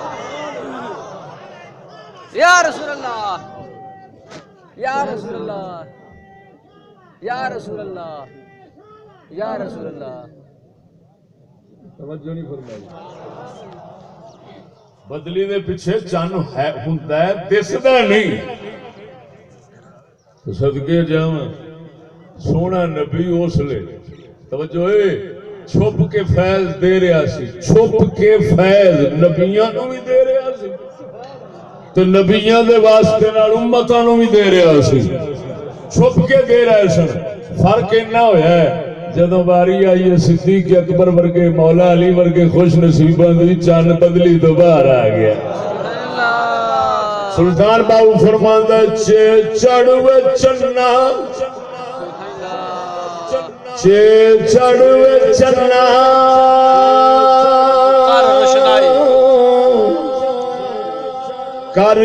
یا رسول اللہ۔ یا رسول اللہ۔ یا رسول اللہ۔ یا رسول اللہ۔ توجہ نہیں فرمائی۔ بدلی دے پیچھے چن ہے ہوندا ہے، دسدا نہیں۔ تو صدقے جاواں سونا نبی اس لے۔ توجہ اے، چھپ کے فیض دے رہا سی۔ چھپ کے فیض نبیاں نو بھی دے رہا سی۔ تو نبیاں دے واسطے نال امتاں نو بھی دے رہا سی۔ چھپ کے دے رہے سن۔ فرق اینا ہویا ہے۔ جدوں باری آئی ہے صدیق اکبر ورگے مولا علی ورگے خوش نصیباں دی چند بدلی تو باہر آ گیا۔ سلطان بابو فرماندا چے چڑوے چنا۔ چے چڑوے چنا۔ کر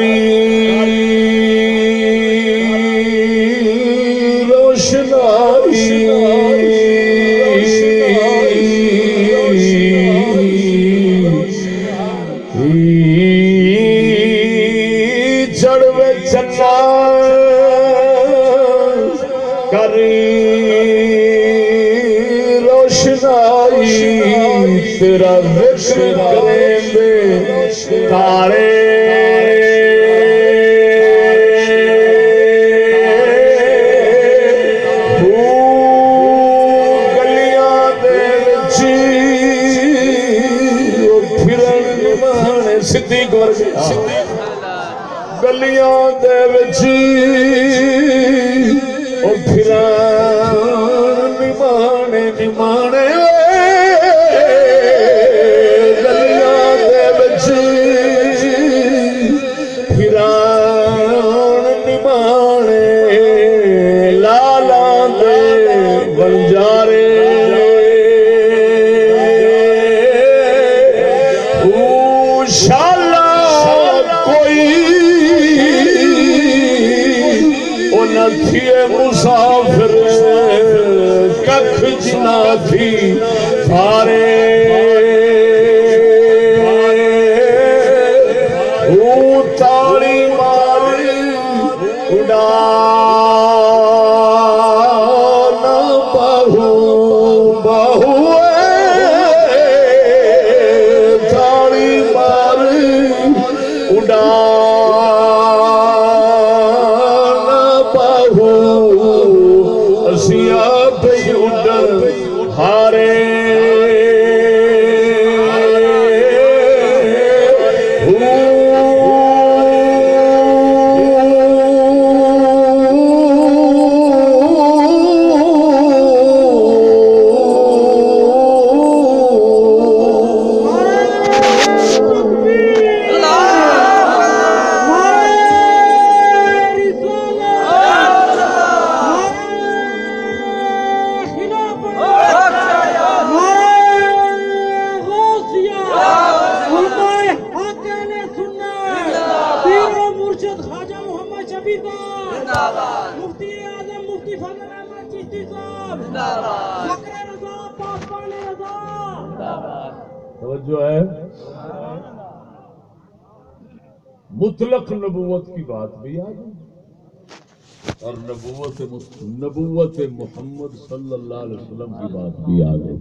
نبوت محمد صلی اللہ علیہ وسلم کی بات بھی آ گئی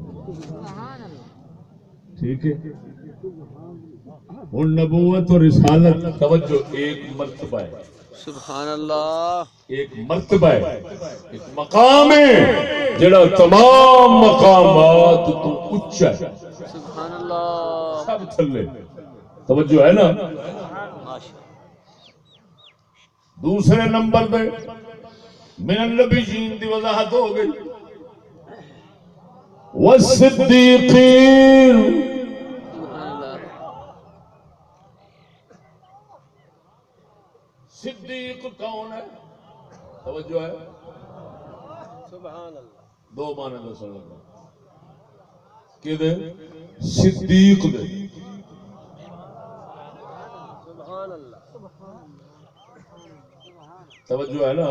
ٹھیک ہے؟ ہوں نبوت اور رسالت توجہ ایک مرتبہ ہے۔ سبحان اللہ۔ ایک مرتبہ ہے۔ ایک مقام ہے۔ جڑا تمام مقامات تو اچا ہے۔ سبحان اللہ۔ سب تھلے۔ توجہ ہے نا؟ دوسرے نمبر پہ من النبی جین دی وضاحت ہو گئی۔ والصدیقین۔ صدیق کون ہے؟ توجہ ہے۔ سبحان اللہ۔ دو معنی دس لگا کہ دے صدیق دے۔ توجہ ہے نا؟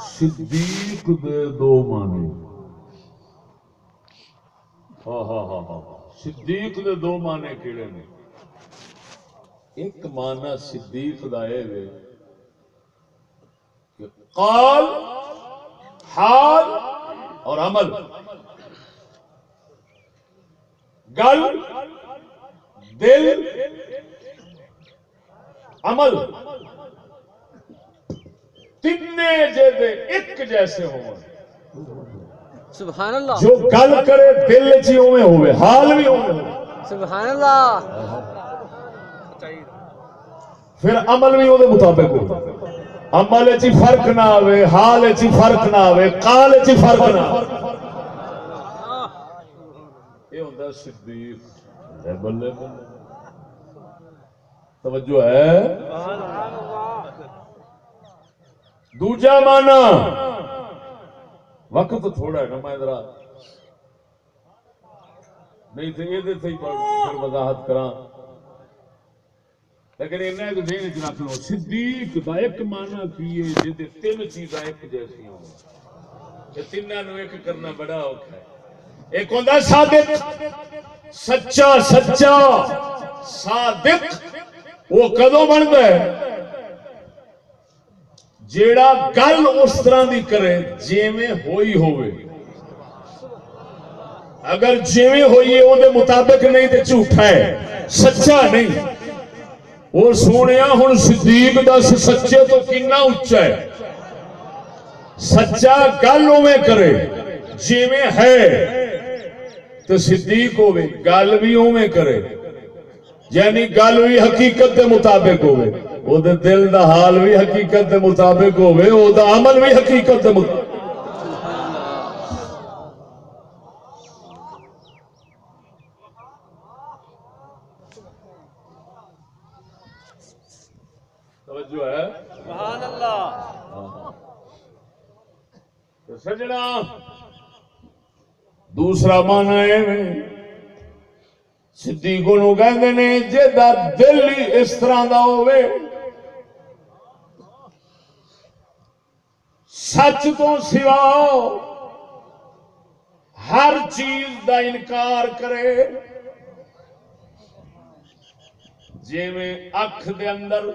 صدیق دے دو معنی۔ ہاں،, ہاں ہاں ہاں ہاں صدیق دے دو معنی کیڑے نے؟ ایک معنی صدیق دا اے وے کہ قال، حال اور عمل۔ گل، دل، عمل۔ تین جے ایک جیسے ہوں سبحان اللہ۔ جو گل کرے دل چی اوے ہوئے حال بھی ہوئے سبحان اللہ۔ پھر عمل بھی وہ مطابق ہو عمل چی فرق نہ آوے حال چی فرق نہ آوے قال چی فرق نہ آوے۔ یہ ہوتا ہے صدیق۔ لے بلے بلے توجہ ہے۔ دوجا مانا وقت تھوڑا ہے نا میں ذرا نہیں تو یہ پھر وضاحت کراں لیکن انہیں تو ذہن چ رکھ لو صدیق دا ایک مانا کی ہے جہدے تین چیزاں ایک جیسی ہوں کہ تینوں نو ایک کرنا بڑا اوکھا ہے ایک ہوندا صادق سچا سچا صادق وہ کدوں بنتا ہے جیڑا گل اس طرح دی کرے جی میں ہوئی ہوئے اگر جیویں ہوئی ہے دے مطابق نہیں تے جھوٹا ہے، سچا نہیں۔ وہ سونیا ہن صدیق دس سچے تو کنا اچا ہے۔ سچا گل میں کرے، جیویں ہے۔ تو صدیق ہوئے گل بھی اوے کرے۔ یعنی گل بھی حقیقت دے مطابق ہوئے او دے دل دا حال بھی حقیقت دے مطابق ہوئے او دا عمل بھی حقیقت دے مطابق سجنا دوسرا مانا ہے صدیقوں نو کہندے نے جے دا دل اس طرح دا ہوئے سچ تو سوا ہر چیز دا انکار کرے۔ جی میں اکھ دے اندر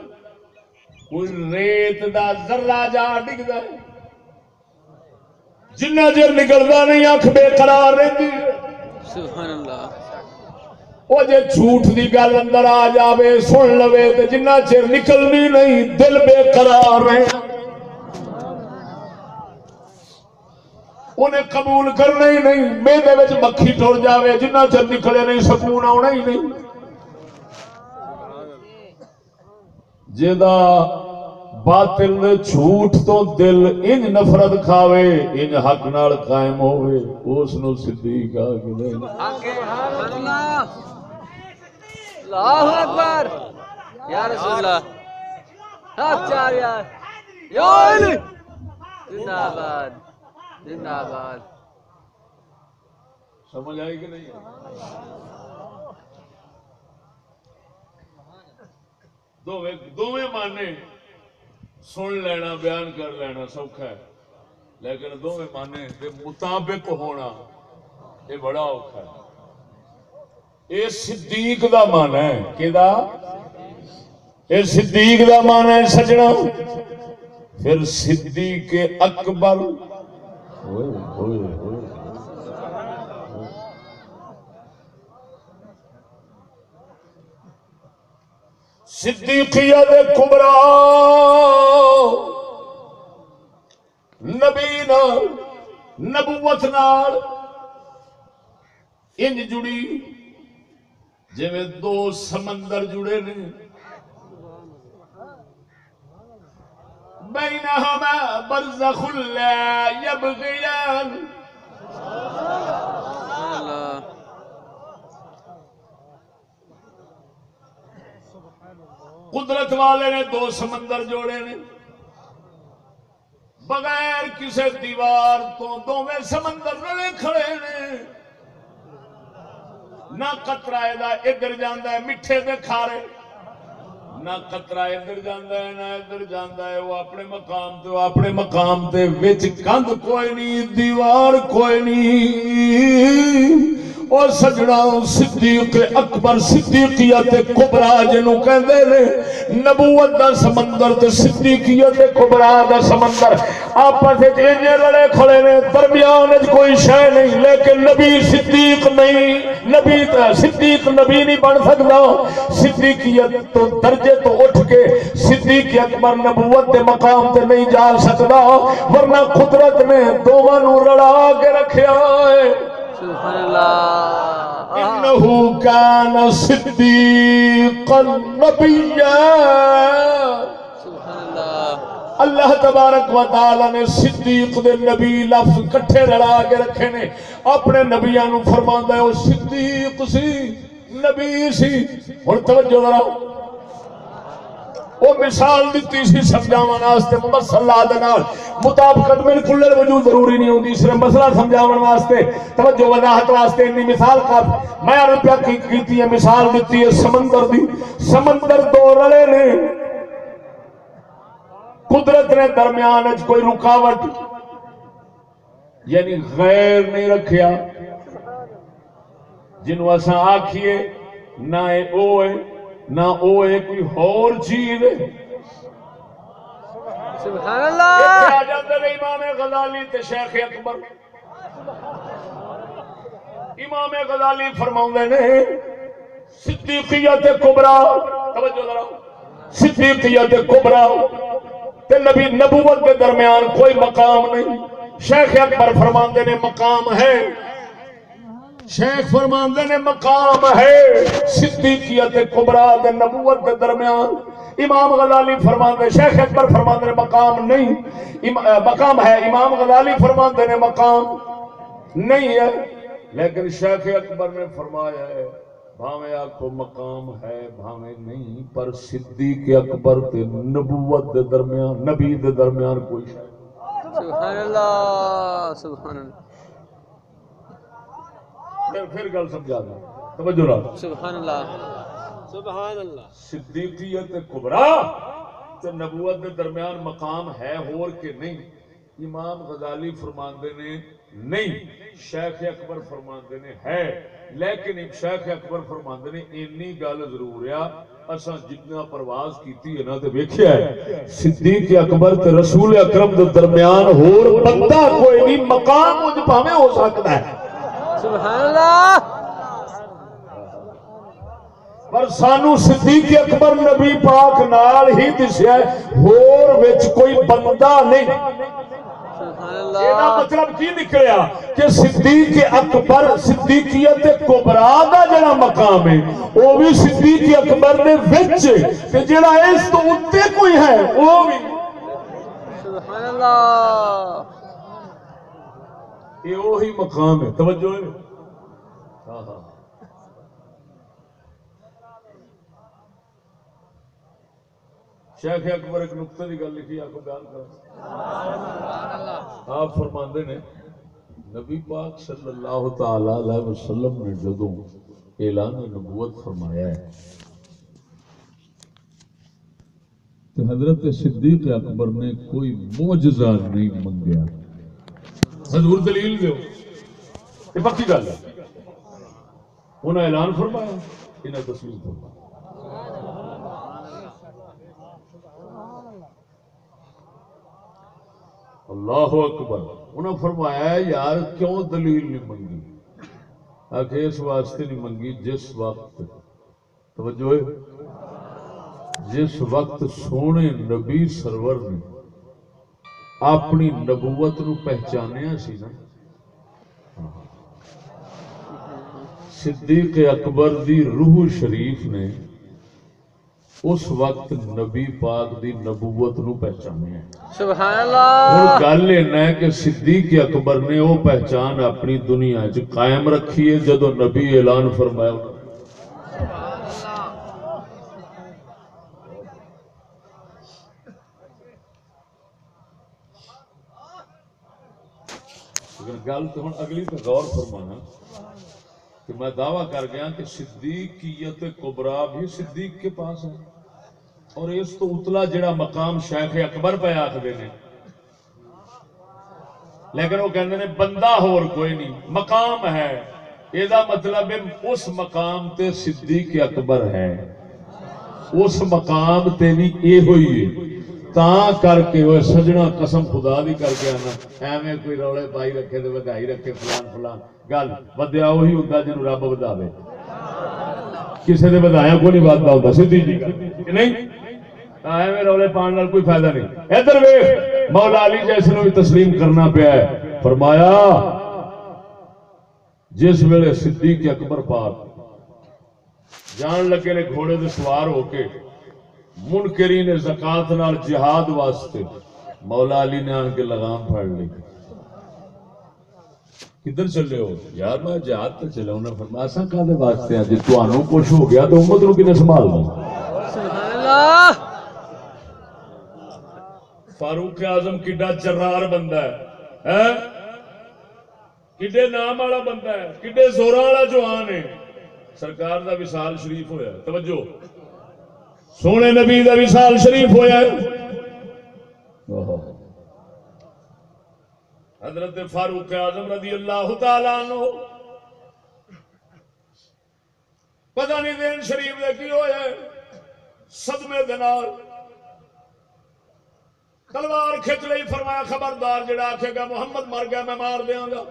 کوئی ریت دا ذرہ جا ڈگتا ہے جنہ چر نکلتا نہیں اکھ بے قرار رہتی سبحان اللہ وہ جے جھوٹ دی گل اندر آ جائے سن لوے تو جنہ چر نکلنی نہیں دل بے قرار رہے۔ انہیں قبول کرنا ہی نہیں میرے وچ مکھی ٹر جاوے جنہ چر نکلے نہیں سکون آنا ہی نہیں جدا باطل نے جھوٹ تو دل ان نفرت کھاوے ان حق نال قائم ہوئے اس نو صدیق آگے دے اللہ اکبر یا رسول اللہ حق چار یار یا علی زندہ آباد زندہ آباد۔ سمجھ آئی کہ نہیں؟ دوویں دوویں مانے سن لینا، بیان کر لینا سوکھا ہے۔ لیکن دوویں مانے دے مطابق ہونا، یہ بڑا اوکھا ہے۔ یہ صدیق دا مانا ہے۔ کدا یہ صدیق دا مانا ہے سجنا۔ پھر صدیق اکبر ہوئے ہوئے صدیقیت کبرا نبی نال، نبوت نال انج جڑی، جویں دو سمندر جڑے نے بینہما برزخ لا یبغیان سبحان اللہ قدرت والے نے دو سمندر جوڑے نے. بغیر کسی دیوار تو دونوں سمندر رلے کھڑے نے. نہ قطرہ ادھر جانا ہے میٹھے دے کھارے. نہ خطرہ ادھر جانا ہے نہ ادھر جانا ہے وہ اپنے مقام تے اپنے مقام تے وچ کوئی نہیں دیوار کوئی نہیں اور سجنا صدیق اکبر صدیقیت کبرا جنوں کہندے نے، نبوت دا سمندر تے صدیقیت کبرا دا سمندر۔ آپس وچ انج لڑے کھڑے نے، درمیان وچ کوئی شے نہیں، لیکن نبی صدیق نہیں، نبی تے صدیق نبی نہیں بن سکدا صدیقیت تو درجے تو اٹھ کے صدیق اکبر نبوت دے مقام تے نہیں جا سکدا ورنہ قدرت نے دوواں نو رڑا کے رکھیا ہے۔ سبحان اللہ۔ كان نبيا. سبحان اللہ اللہ تبارک و تعالی نے صدیق دے نبی لفظ کٹھے لڑا کے رکھے نے۔ اپنے نبیاں نو فرماندا ہے او صدیق سی نبی سی۔ ہن توجہ ذرا۔ وہ مثال دیتی سی سمجھاون واسطے مسئلہ دے نال۔ مطابقت بالکل وجود ضروری نہیں ہوندی، صرف مسئلہ سمجھاون واسطے۔ توجہ، وضاحت واسطے انی مثال کا میں عرب پیا کی کیتی ہے، مثال دیتی ہے سمندر دی۔ سمندر دو رلے نے۔ قدرت نے درمیان وچ کوئی رکاوٹ یعنی غیر نہیں رکھیا۔ جنوں اساں آکھیے، نہ اے او ہے نہ وہ اے کوئی ہور جیو ہے۔ سبحان اللہ آ جاندے نے امام غزالی تے شیخ اکبر۔ امام غزالی فرماوندے نے صدیقیت کبرا توجہ ذرا صدیقیت کبرا تے نبی نبوت کے درمیان کوئی مقام نہیں۔ شیخ اکبر فرماندے نے مقام ہے۔ شیخ فرماندے نے مقام ہے صدیقیت کبرا دے نبوت دے درمیان۔ امام غزالی فرماندے، شیخ اکبر فرماندے نے مقام نہیں۔ مقام ہے۔ امام غزالی فرماندے نے مقام نہیں ہے۔ لیکن شیخ اکبر نے فرمایا ہے بھاوے آپ کو مقام ہے بھاوے نہیں۔ پر صدیق اکبر تے نبوت دے درمیان، نبی دے درمیان کوئی شیخ سبحان اللہ سبحان اللہ۔ پھر پھر گل سمجھا دوں۔ توجہ رکھ سبحان اللہ صدیقیت کبرا تے نبوت دے درمیان مقام ہے ہور کے نہیں۔ امام غزالی فرماندے نے نہیں شیخ اکبر فرماندے نے ہے۔ لیکن شیخ اکبر فرماندے نے اینی گل ضرور آ اساں جتنا پرواز کیتی ہے نا تے ویکھیا ہے۔ صدیق اکبر تے رسول اکرم دے درمیان ہور بندہ کوئی نہیں مقام اونج بھاویں ہو سکتا ہے۔ سبحان اللہ۔ پر سانو صدیق اکبر نبی پاک نال ہی دسیا ہے ہور وچ کوئی بندہ نہیں۔ یہ مطلب کی نکلیا؟ کہ صدیق اکبر صدیقیت کبرا دا جڑا مقام ہے وہ بھی صدیق اکبر نے وچ۔ تے جڑا اس تو اوتے کوئی ہے وہ بھی۔ سبحان اللہ۔ یہ وہی مقام ہے توجہ ہے؟ ہاں ہاں۔ شیخ اکبر ایک نقطے کی گل لکھی آپ کو بیان کر آپ فرماندے نے نبی پاک صلی اللہ تعالی علیہ وسلم نے جدوں اعلان نبوت فرمایا ہے تو حضرت صدیق اکبر نے کوئی معجزہ نہیں منگیا۔ حضور دلیل دیو یہ پکی گل ہے۔ انہوں نے اعلان فرمایا انہیں تسلیم فرمایا۔ اللہ اکبر۔ انہوں نے فرمایا، یار، کیوں دلیل نہیں منگی؟ آخر اس واسطے نہیں منگی، جس وقت۔ توجہ ہے۔ جس وقت سونے نبی سرور نے اپنی نبوت نو پہچانیا سی نا صدیق اکبر دی روح شریف نے اس وقت نبی پاک دی نبوت نو پہچانیا سبحان اللہ گل ہے کہ صدیق اکبر نے وہ پہچان اپنی دنیا چ قائم رکھی ہے جدو نبی اعلان فرمایا انہوں نے۔ لیکن گل تو ہوں اگلی تو غور فرمانا کہ میں دعویٰ کر گیا کہ صدیقیت کبرا بھی صدیق کے پاس ہے اور اس تو اتلا جڑا مقام شیخ اکبر پہ آخر نے۔ لیکن وہ کہتے ہیں بندہ ہور کوئی نہیں، مقام ہے۔ یہ مطلب اس مقام تے صدیق اکبر ہے۔ اس مقام تے بھی یہ ہوئی ہے۔ تا کر کے وہ سجنا قسم خدا دی کر کے آنا۔ ایویں کوئی رولے پائی رکھے تے ودائی رکھے، فلان فلان۔ گل ودیا وہی ہوندا جنوں رب وداوے۔ کسی نے ودایا کو نہیں ودا ہوندا، سیدھی جی ایویں رولے پان نال کوئی فائدہ نہیں۔ ادھر ویکھ، مولا علی جیسے نو بھی تسلیم کرنا پیا ہے۔ فرمایا، جس ویلے صدیق اکبر پاک جان لگے نے گھوڑے دے سوار ہو کے منکری نے زکات نال جہاد واسطے۔ مولا علی نے آن کے لگام پھاڑ لی کدھر چلے ہو؟ یار میں جہاد تے چلا انہیں فرمایا سا کادے واسطے اج تانوں کچھ ہو گیا تو امت نو کنے سنبھالنا سبحان اللہ۔ فاروق اعظم کڈا چرار بندہ ہے ہیں کڈے نام والا بندہ ہے کڈے زوراں والا جوان ہے۔ سرکار دا وصال شریف ہویا توجہ۔ سونے نبی دا وصال شریف ہویا ہے۔ حضرت فاروق اعظم رضی اللہ تعالی عنہ۔ پتہ نہیں دین شریف دے کی ہویا ہے۔ صدمے دے نال۔ تلوار کھچ لئی فرمایا خبردار جڑا آکھے گا محمد مر گیا میں مار دیاں گا۔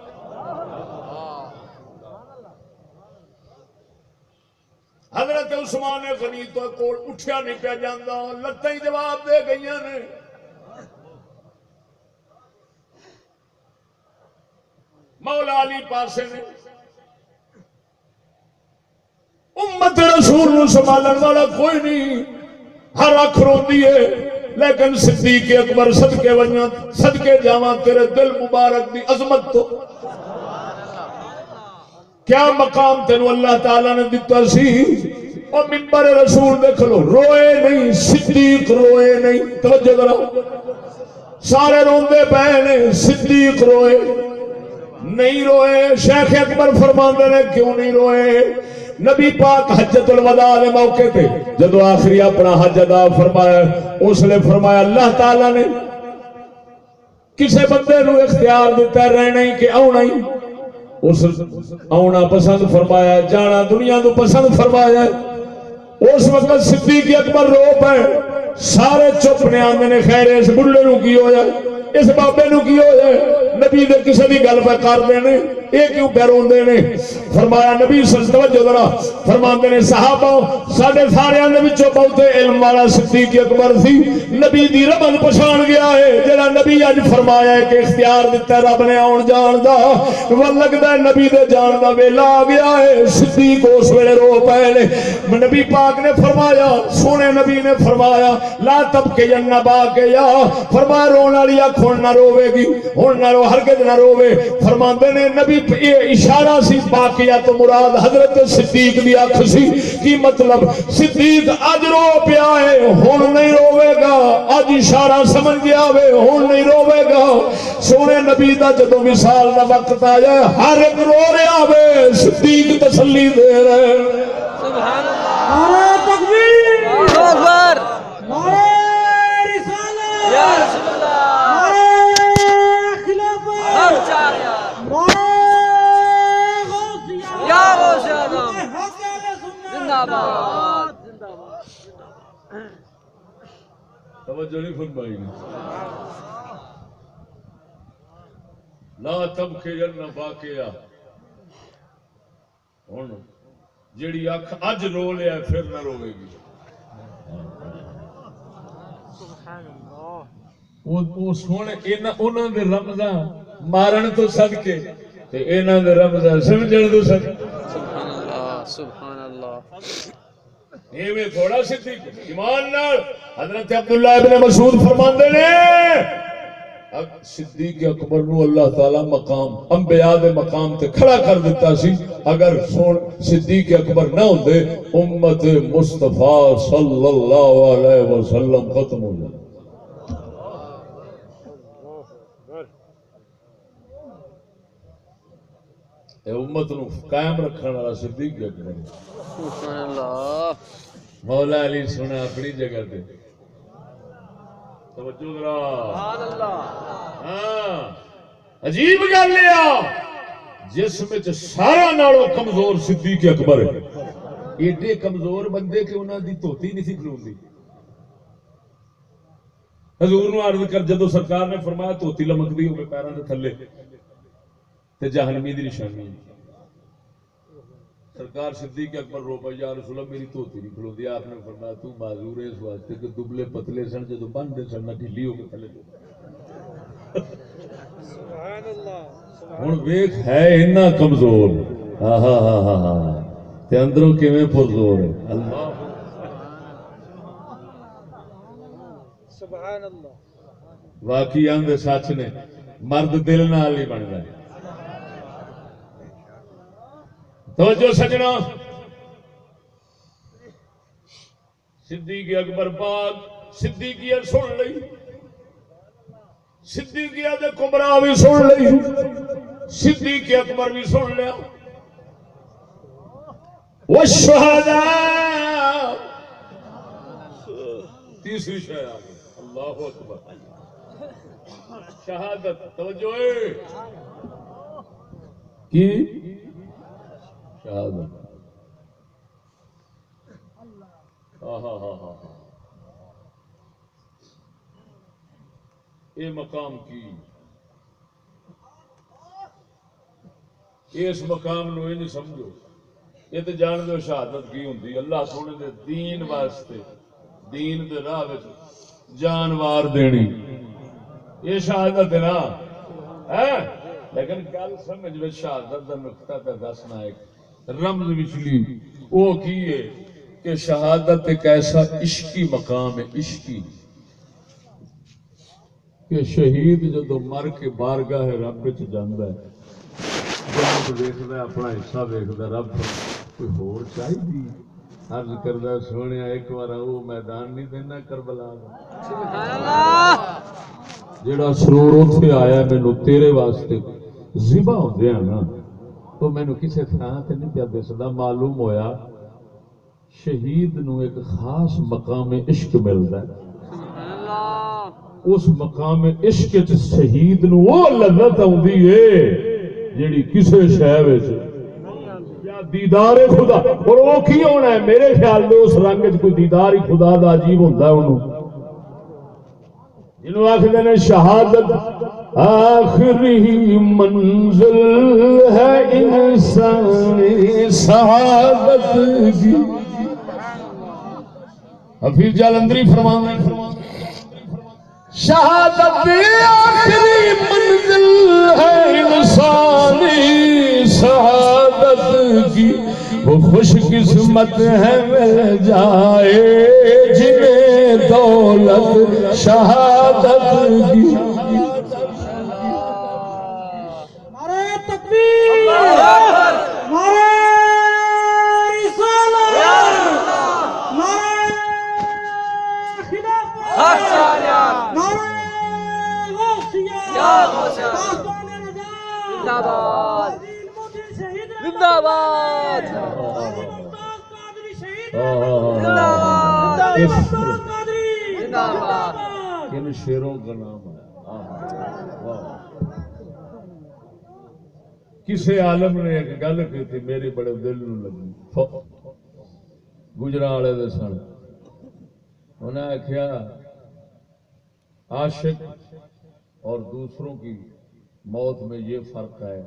حضرت عثمان غنی تو کول اٹھیا نہیں پیا جاندا، لتاں ہی جواب دے گئیاں نے۔ مولا علی پاسے نے امت رسول نو سنبھالن والا کوئی نہیں، ہر اکھ روندی ہے، لیکن صدیق اکبر صدقے ونجا صدقے جاواں تیرے دل مبارک دی عظمت تو۔ کیا مقام تینو اللہ تعالی نے دتا سی؟ اور ممبر رسول دیکھ لو، روئے نہیں، صدیق روئے نہیں، توجہ ذرا۔ سارے روندے پے نے، صدیق روئے۔ نہیں روئے، شیخ اکبر فرماندے نے، کیوں نہیں روئے؟ نبی پاک حجت الوداع دے موقع تے، جدو آخری اپنا حج ادا فرمایا، اس نے فرمایا اللہ تعالی نے، کسے بندے نو اختیار دیتا ہے، رہنا ہی کہ آنا ہی۔ اس آنا پسند فرمایا جانا دنیا تو پسند فرمایا اس وقت صدیق اکبر رو پے، سارے چپ نے آدھے خیر، اس بڑھے نو کی ہو جائے اس بابے نو کی ہو جائے نبی دے کسی بھی گل پہ کر دینے یہ کیوں پہ روندے نے فرمایا، نبی سلطوت جو ذرا، فرماندے نے، صحابہ، ساڈے سارے دے وچوں بہت علم والا صدیق اکبر سی، نبی دی رمض پچھان گیا ہے، جڑا نبی اج فرمایا ہے کہ اختیار دیتا رب نے آن جان دا وہ لگدا ہے نبی دے جان دا ویلا آ گیا ہے، صدیق اس ویلے رو پئے نے۔ نبی پاک نے فرمایا، سونے نبی نے فرمایا، لا تب کے جنہ با کے یا فرمایا، رون والی اکھ ہن نہ روے گی، ہن نہ رو ہرگز نہ روے فرماندے نے نبی یہ اشارہ سی باقیہ تو مراد حضرت صدیق دی اکھ سی۔ کی مطلب؟ صدیق اج رو پیا ہے ہن نہیں روے گا۔ اج اشارہ سمجھ گیا وے ہن نہیں روے گا۔ سونے نبی دا جدوں مثال دا وقت آیا ہر ایک رو رہا وے صدیق تسلی دے رہے ہیں۔ سبحان اللہ نعرہ تکبیر! اللہ اکبر! نعرہ رسالت! یا رسول زندہ باد. زندہ باد توجہ نہیں فرمائی لا تب کے جن باقیا ہن جیڑی اکھ اج رو لیا پھر نہ روے گی۔ وہ سونے رمضاں مارن تو صدقے تے انہاں دے رمضاں سمجھن تو صدقے۔ سبحان اللہ سبحان اللہ. ایویں تھوڑا صدیق ایمان نال حضرت عبداللہ ابن مسعود فرماندے نے صدیق اکبر نو اللہ تعالی مقام، انبیاء دے مقام تے کھڑا کر دیتا سی۔ اگر سون صدیق اکبر نہ ہوندے، امت مصطفیٰ صلی اللہ علیہ وسلم ختم ہو جائے اے امت نو قائم رکھنے والا صدیق اکبر مولا علی سونا اپنی جگہ تے توجہ ذرا۔ سبحان اللہ۔ ہاں۔ عجیب گل لیا جس وچ سارا نالوں کمزور صدیق اکبر ہے۔ ایڈے کمزور بندے کہ انہاں دی توتی نہیں سی کھلوندی حضور نو عرض کر جدو سرکار نے فرمایا توتی لمکدی ہوے پیراں دے تھلے تے جہنمی دی نشانی ہے۔ سرکار صدیق اکبر رو پا یا رسول اللہ میری توتی نہیں کھلو دیا آپ نے فرمایا تو معذور ہے اس واسطے کہ دبلے پتلے سن جدو بندے سن نہ ڈھیلی ہو کے تھلے جو ہن ویکھ ہے اتنا کمزور۔ ہاں ہاں ہاں ہاں ہاں تے اندروں کیویں پرزور ہے؟ اللہ۔ سبحان اللہ۔ واقعی آندے سچ نے مرد دل نال ہی بندا ہے توجہ سجنا۔ صدیق اکبر پاک صدیقیہ سن لئی۔ صدیقیہ دے کبرا بھی سن لئی۔ صدیق اکبر بھی سن لیا۔ والشہداء۔ تیسری شے آ اللہ اکبر۔ شہادت، توجہ۔ کی؟ شہادت ہاں ہاں ہاں ہاں یہ مقام کی؟ اس مقام نو یہ نہیں سمجھو۔ یہ تو جان دو شہادت کی ہوں اللہ سونے دے دین واسطے، دین دے راہ وچ جان وار دینی۔ یہ شہادت ہے نا؟ ہاں، لیکن گل سمجھ میں شہادت کا نقطہ پہ دسنا ایک۔ رمز وچلی وہ کی ہے کہ شہادت ایک ایسا عشقی مقام ہے عشقی۔ کہ شہید جدو مر کے بارگاہ رب چ جانا ہے۔ جنت ویکھدا ہے، اپنا حصہ ویکھدا رب کوئی ہور چاہیے عرض کردا سونے ایک بار وہ میدان نہیں دینا کربلا سبحان اللہ۔ جڑا سرور اتنے آیا مینو تیرے واسطے زبا ہوندے نا۔ تو مینو کسی تھان تے نہیں پیا دسدا معلوم ہویا شہید نو ایک خاص مقام عشق ملدا ہے۔ اس مقام عشق چ شہید نو وہ لذت آندی ہے جیڑی کسے وچ۔ یا دیدار خدا اور وہ کی ہونا ہے؟ میرے خیال میں اس رنگ کوئی دیدار ہی خدا دا عجیب ہوندا ہے اونوں جنوں آخر نے شہادت آخری منزل ہے انسانی شہادت کی۔ حفیظ جالندری فرمانے شہادت آخری منزل ہے انسانی شہادت کی۔ وہ خوش قسمت ہے مل جائے جنہیں دولت شہادت کی۔ نعرہ تکبیر۔ نعرہ رسالت۔ نعرہ خلافت۔ نعرہ غوثیہ۔ پاسبان نجات۔ زندہ باد۔ زندہ باد۔ زندہ باد۔ زندہ باد ان شیروں کا نام واہ۔ کسی عالم نے ایک گل کی تھی میری بڑے دل نو لگی۔ گجرا والے دے سن۔ انہیں آخیا عاشق اور دوسروں کی موت میں یہ فرق ہے۔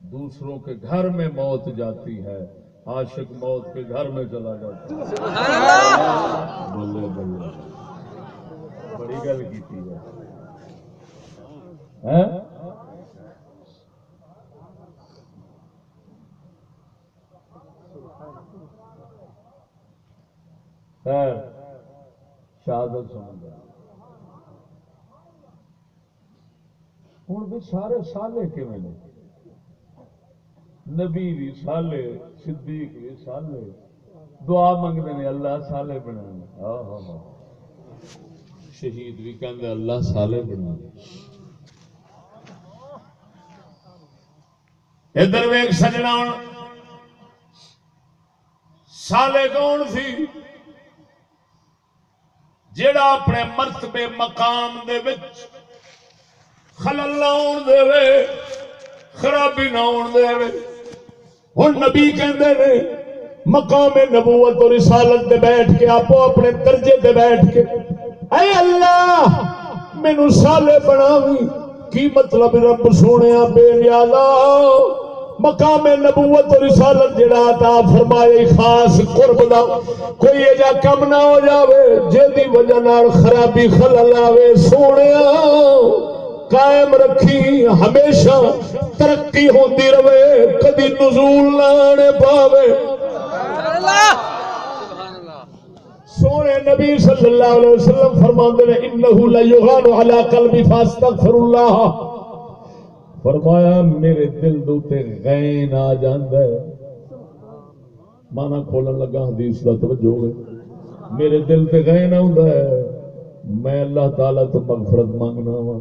دوسروں کے گھر میں موت جاتی ہے عاشق موت کے گھر میں چلا جاتا ہے۔ بلے بلے۔ بڑی گل کی ہے۔ خیر شہادت سمجھ ہوں بھی سارے سالے کیون نے؟ نبی بھی سالے صدیق بھی سالے۔ دعا منگتے ہیں اللہ سالے بنا شہید بھی کہتے اللہ سالے بنا ادھر ویگ سجنا سالے کون سی؟ جڑا اپنے مرتبے مقام دے وچ خلل نہ آن دے وے، خرابی نہ آن دے ہوں نبی کہندے نے مقام نبوت اور رسالت دے بیٹھ کے آپ اپنے درجے دے بیٹھ کے اے اللہ، مینو سالے بناوی، کی مطلب رب سونے بے نیالا؟ مقام نبوت اور رسالت جڑا عطا فرمائے خاص قرب دا، کوئی ایجا کم نہ ہو جاوے جے دی وجہ نال خرابی خلل آوے سونیا، قائم رکھی، ہمیشہ ترقی ہوتی رہے، کدی نزول نہ آنے پاوے۔ اللہ! سونے نبی صلی اللہ علیہ وسلم فرماندے نے انه لا یغان علی قلبی فاستغفر اللہ فرمایا، میرے دل دوتے غین آ جاندا ہے۔ مانا کھولن لگا، حدیث دا توجہ ہوئے۔ میرے دل تے غین آوندا ہے۔ میں اللہ تعالی تو مغفرت مانگنا ہوں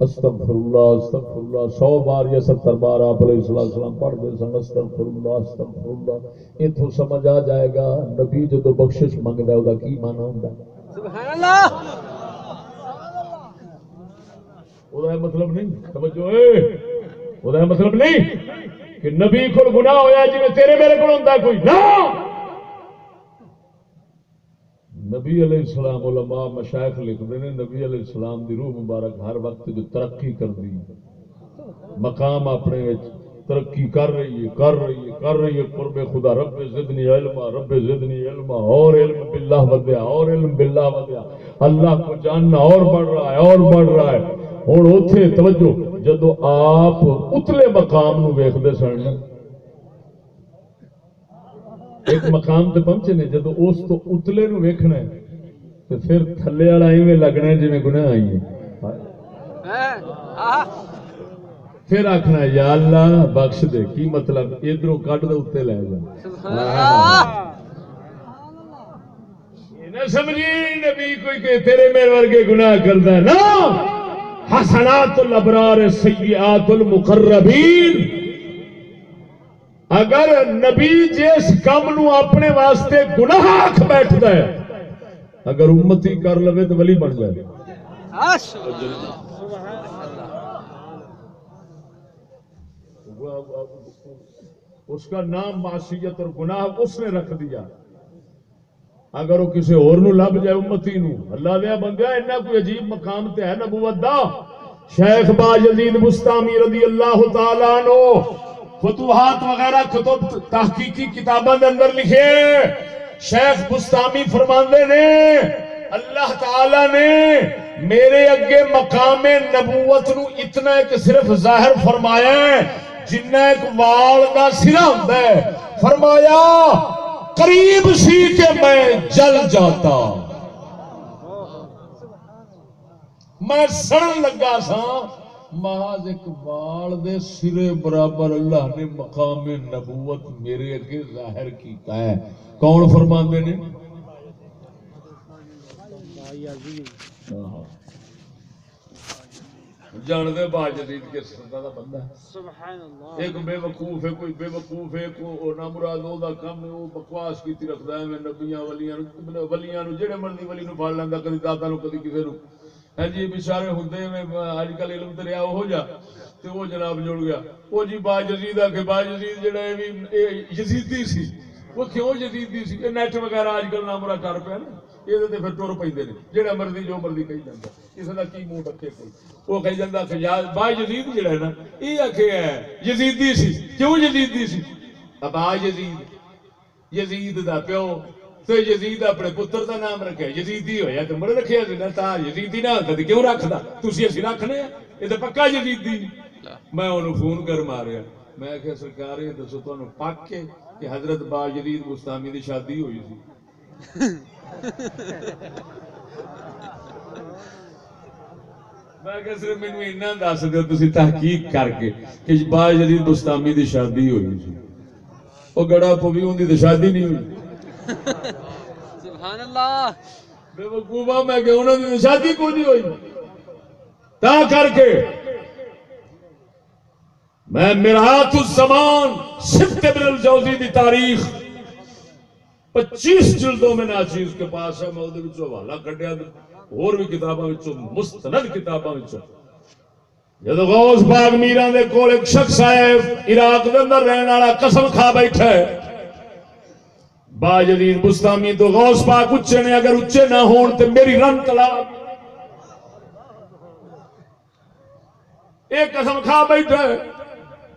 استغفر اللہ استغفر اللہ سو بار یا ستر بار آپ علیہ پڑھتے سن استغفر اللہ استغفر اللہ سمجھ آ جائے گا نبی جدو بخشش منگتا ہے وہ کی مانا ہوں سبحان اللہ وہ مطلب نہیں سمجھو وہ مطلب نہیں کہ نبی کو گناہ ہویا جی تیرے میرے کو ہوتا کوئی نہ! نبی علیہ السلام علماء مشائخ لکھتے ہیں نبی علیہ السلام دی روح مبارک ہر وقت جو ترقی کر دی مقام اپنے ترقی کر رہی ہے کر رہی ہے کر رہی ہے۔ قرب خدا رب زدنی علما رب زدنی علما اور علم باللہ ودیا اور علم باللہ ودیا اللہ کو جاننا اور بڑھ رہا ہے اور بڑھ رہا ہے۔ ہوں اوتھے توجہ جدو آپ اتلے مقام نو ویکھدے سن نا، ایک مقام تے پہنچے نے جدو اس تو اتلے نو ویکھنا ہے تے پھر تھلے والا ایویں لگنا ہے جویں گناہ آئی ہے پھر آخنا یا اللہ بخش دے کی مطلب ادھروں کٹ دے اتنے لے جا سبحان اللہ نہ سمجھی نبی کوئی کہ تیرے میرے ورگے گناہ کرتا ہے نا حسنات الابرار سیئات المقربین اگر نبی جس کم نو اپنے واسطے گناہ آکھ بیٹھتا ہے، اگر امتی کر لوے تو ولی بن جائے۔ اس کا نام معصیت اور گناہ اس نے رکھ دیا۔ اگر وہ کسی اور نو لب جائے امتی نو، اللہ دیا بندیا اینا کوئی عجیب مقام تے ہے نبوت دا۔ شیخ با یزید مستامی رضی اللہ تعالیٰ عنہ۔ فتوحات وغیرہ کتب تحقیقی کتابوں دے اندر لکھے شیخ مستامی فرماندے نے، اللہ تعالی نے میرے اگے مقام نبوت نو اتنا ایک صرف ظاہر فرمایا ہے، جنہ ایک وال دا سرا ہوندا ہے۔ فرمایا، قریب سی کہ میں جل جاتا۔ میں سڑن لگا سا محض ایک وال دے سرے برابر اللہ نے مقام نبوت میرے اگے ظاہر کیتا ہے۔ کون فرماندے نے؟ جان دے با جدید کے سردا دا بندہ ہے۔ سبحان اللہ ایک بے وقوف ہے کوئی بے وقوف ہے کو نہ مراد او دا کم ہے او بکواس کیتی رکھدا ہے۔ میں نبیاں ولیاں نو ولیاں نو جڑے مرضی ولی نو لیندا داتا نو کدی کسے نو۔ ہے جی بیچارے ہوندے میں اج کل علم تے ہو جا، تے وہ جناب جڑ گیا۔ وہ جی با یزید آ کے، با یزید جڑا ہے بھی یزیدی سی۔ وہ کیوں یزیدی سی؟ اے نیٹ وغیرہ اج کل نام مرا کر پیا نا۔ یہ تے پھر ٹر پیندے نے۔ جڑا مرضی، جو مرضی کہی جاندا۔ کسے دا کی منہ رکھے کوئی؟ وہ کہی جاندا کہ یا با یزید جڑا ہے نا، یہ آکھے ہے، یزیدی سی۔ کیوں یزیدی سی؟ ابا یزید یزید دا پیو تو یزید اپنے پتر دا نام رکھیا یزیدی ہویا تے مڑ رکھیا سی نا تا یزیدی نہ ہوندا تے کیوں رکھدا؟ تسی اسی رکھنے اے تے پکا یزیدی؟ میں انہوں فون کر ماریا۔ میں کہ سرکار یہ دسو تانوں پک کے کہ حضرت با یزید مستامی دی شادی ہوئی سی۔ میں کہ صرف مینوں اتنا دس دیو تسی تحقیق کر کے کہ با یزید مستامی دی شادی ہوئی سی۔ او گڑا پوی اون دی تے شادی نہیں ہوئی۔ سبحان اللہ بے وقوفا میں کہ انہوں نے شادی کو نہیں ہوئی۔ تا کر کے میں مرات الزمان صفت ابن الجوزی دی تاریخ پچیس جلدوں میں ناچیز کے پاس ہے، میں وہ وچوں حوالہ کڈیا، اور بھی کتاباں وچوں، مستند کتاباں وچوں۔ جدو غوث پاک میران دے کول ایک شخص آئے، عراق دے اندر رہن والا قسم کھا بیٹھا ہے با جدید مستامی تو غوث پاک اچھے نے، اگر اچھے نہ ہون تے میری رن طلاق ایک قسم کھا بیٹھا ہے۔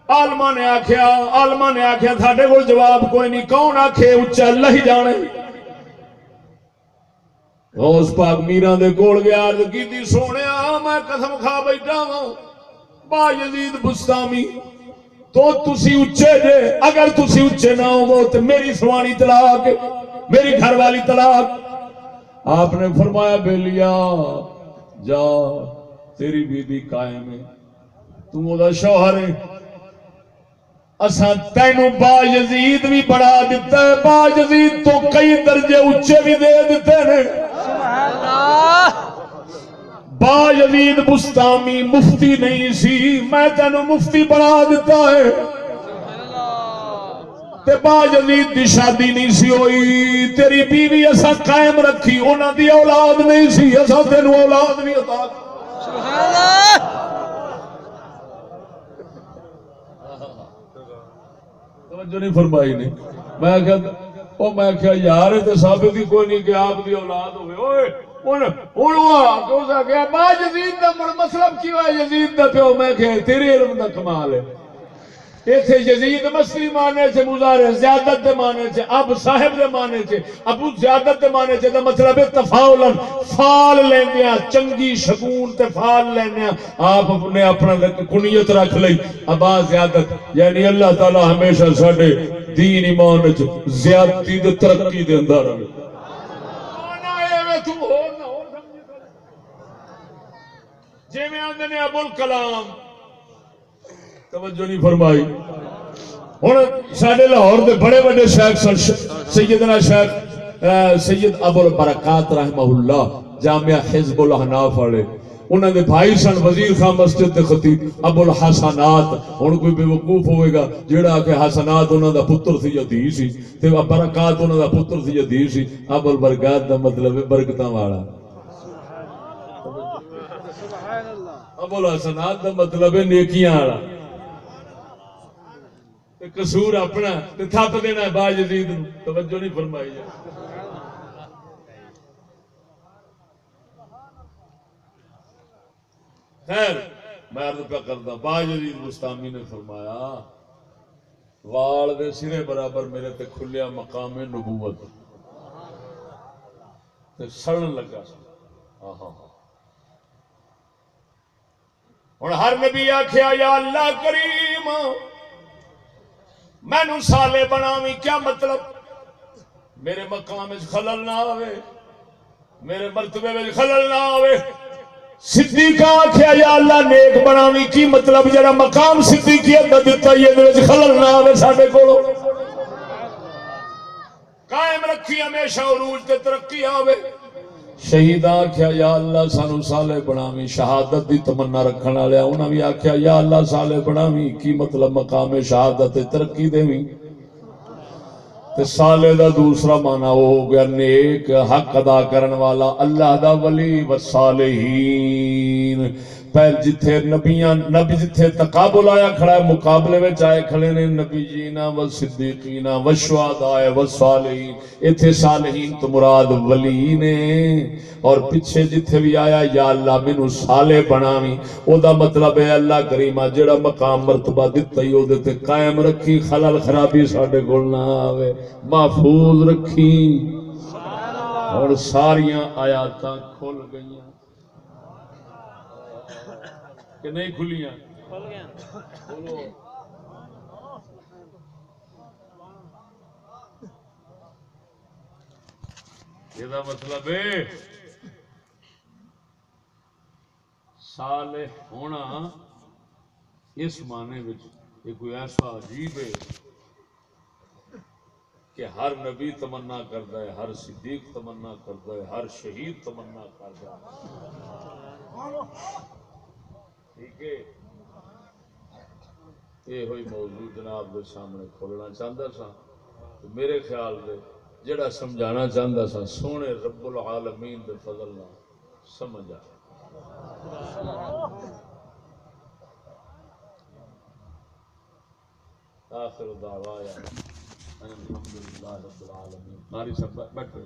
آلما نے آخیا آلما نے آخیا تھاڈے کول جواب کوئی نہیں۔ کون آکھے اچا اللہ ہی جانے؟ غوث پاک میران دے کول گیا، عرض کیتی، سونیا، میں قسم کھا بیٹھا ہاں۔ با یزید بستامی تو تسی اچے جے، اگر تسی اچے نہ ہو تو میری سوانی طلاق، میری گھر والی طلاق۔ آپ نے فرمایا بے لیا جا، تیری بی بی قائم ہے، تم وہ شوہر ہے۔ اساں تینوں با یزید بھی بڑھا دیتا ہے با یزید تو کئی درجے اچے بھی دے دیتے ہیں۔ سبحان اللہ۔ با یزید بستامی مفتی نہیں سی، میں تینوں مفتی بنا دیتا ہے۔ تے با یزید دی شادی نہیں سی ہوئی، تیری بیوی اسا قائم رکھی، انہاں دی اولاد نہیں سی، اسا تینوں اولاد نہیں عطا سبحان اللہ توجہ نہیں فرمائی نے۔ میں کہ وہ میں کیا یار یہ تو ثابت ہی کوئی نہیں کہ آپ دی اولاد ہوئے۔ اوئے! ہن ہن آ کے گیا با یزید دا مڑ کی یزید دا پیو میں کہ تیرے علم دا کمال ہے ایتھے یزید مانے سے مزارے زیادت دے مانے سے اب صاحب دے مانے سے ابو زیادت دے مانے سے دا مطلب ہے تفاولن فال چنگی شگون تے فال لیندیاں آپ نے اپنا کنیت رکھ لئی ابا زیادت یعنی اللہ تعالی ہمیشہ ساڈے دین ایمان زیادتی ترقی دے اندر رہے جی میں آدھے نے ابو الکلام، توجہ نہیں فرمائی۔ ہوں سارے لاہور دے بڑے بڑے شیخ سیدنا شیخ سید ابو البرکات رحمہ اللہ، جامعہ حزب الحناف والے۔ انہوں نے بھائی سن وزیر خان مسجد دے خطیب ابو الحسنات۔ ہن کوئی بے وقوف ہوئے گا، جیڑا کہ حسنات انہوں دا پتر سی یا دھی سی، تے برکات انہوں دا پتر سی یا دھی سی، ابو البرکات دا مطلب ہے برکتاں والا۔ ابو الحسنات دا مطلب ہے نیکیاں والا۔ قصور اپنا تے تھپ دینا ہے با یزید توجہ نہیں فرمائی جائے خیر، میں عرض پہ کردا با یزید مستامی نے فرمایا، وال دے سرے برابر میرے تے کھلیا مقام نبوت۔ تے سڑن لگا۔ سی آہا۔ ہن ہر نبی آکھیا، یا اللہ کریم مینو سالے بناوی، کیا مطلب؟ میرے مقام خلل نہ آوے، میرے مرتبے وچ خلل نہ آوے۔ صدیقہ آکھیا، یا اللہ نیک بناوی، کی مطلب؟ جڑا مقام صدیقیت دا دتا، یہ خلل نہ آوے ساڈے کولو قائم رکھی، ہمیشہ عروج تے ترقی آوے۔ شہید آخیا یا اللہ سانو سالے بناوی شہادت دی تمنا رکھن والے انہاں بھی آخیا یا اللہ سالے بناوی کی مطلب مقام شہادت ترقی دیوی تے سالے دا دوسرا معنی وہ ہو گیا، نیک، حق ادا کرن والا، اللہ دا ولی و صالحین۔ پہل جتھے نبیاں نبی جتھے تقابل آیا کھڑا ہے، مقابلے وچ آئے کھڑے نے نبی جینا و صدیقین و شہداء و صالحین۔ ایتھے صالحین تو مراد ولی نے۔ اور پیچھے جتھے بھی آیا، یا اللہ مینوں صالح بناویں او دا مطلب ہے اللہ کریمہ، جڑا مقام مرتبہ دتا ہی او دے تے قائم رکھی، خلل خرابی ساڈے کول نہ آوے، محفوظ رکھی۔ اور ساریاں آیاتاں کھل گئیاں۔ کہ نہیں کھلیاں یہ مطلب ہے۔ صالح ہونا اس معنی یہ کوئی ایسا عجیب ہے کہ ہر نبی تمنا کرتا ہے ہر صدیق تمنا کرتا ہے ہر شہید تمنا کرتا ہے۔ ٹھیک ہے۔ یہ ہوئی موضوع جناب دے سامنے کھولنا چاہتا سا میرے خیال دے جڑا سمجھانا چاہتا سا سونے رب العالمین دے فضل نال سمجھ آ۔ آخر دعوایا الحمدللہ رب العالمین۔ ماری سب بیٹھے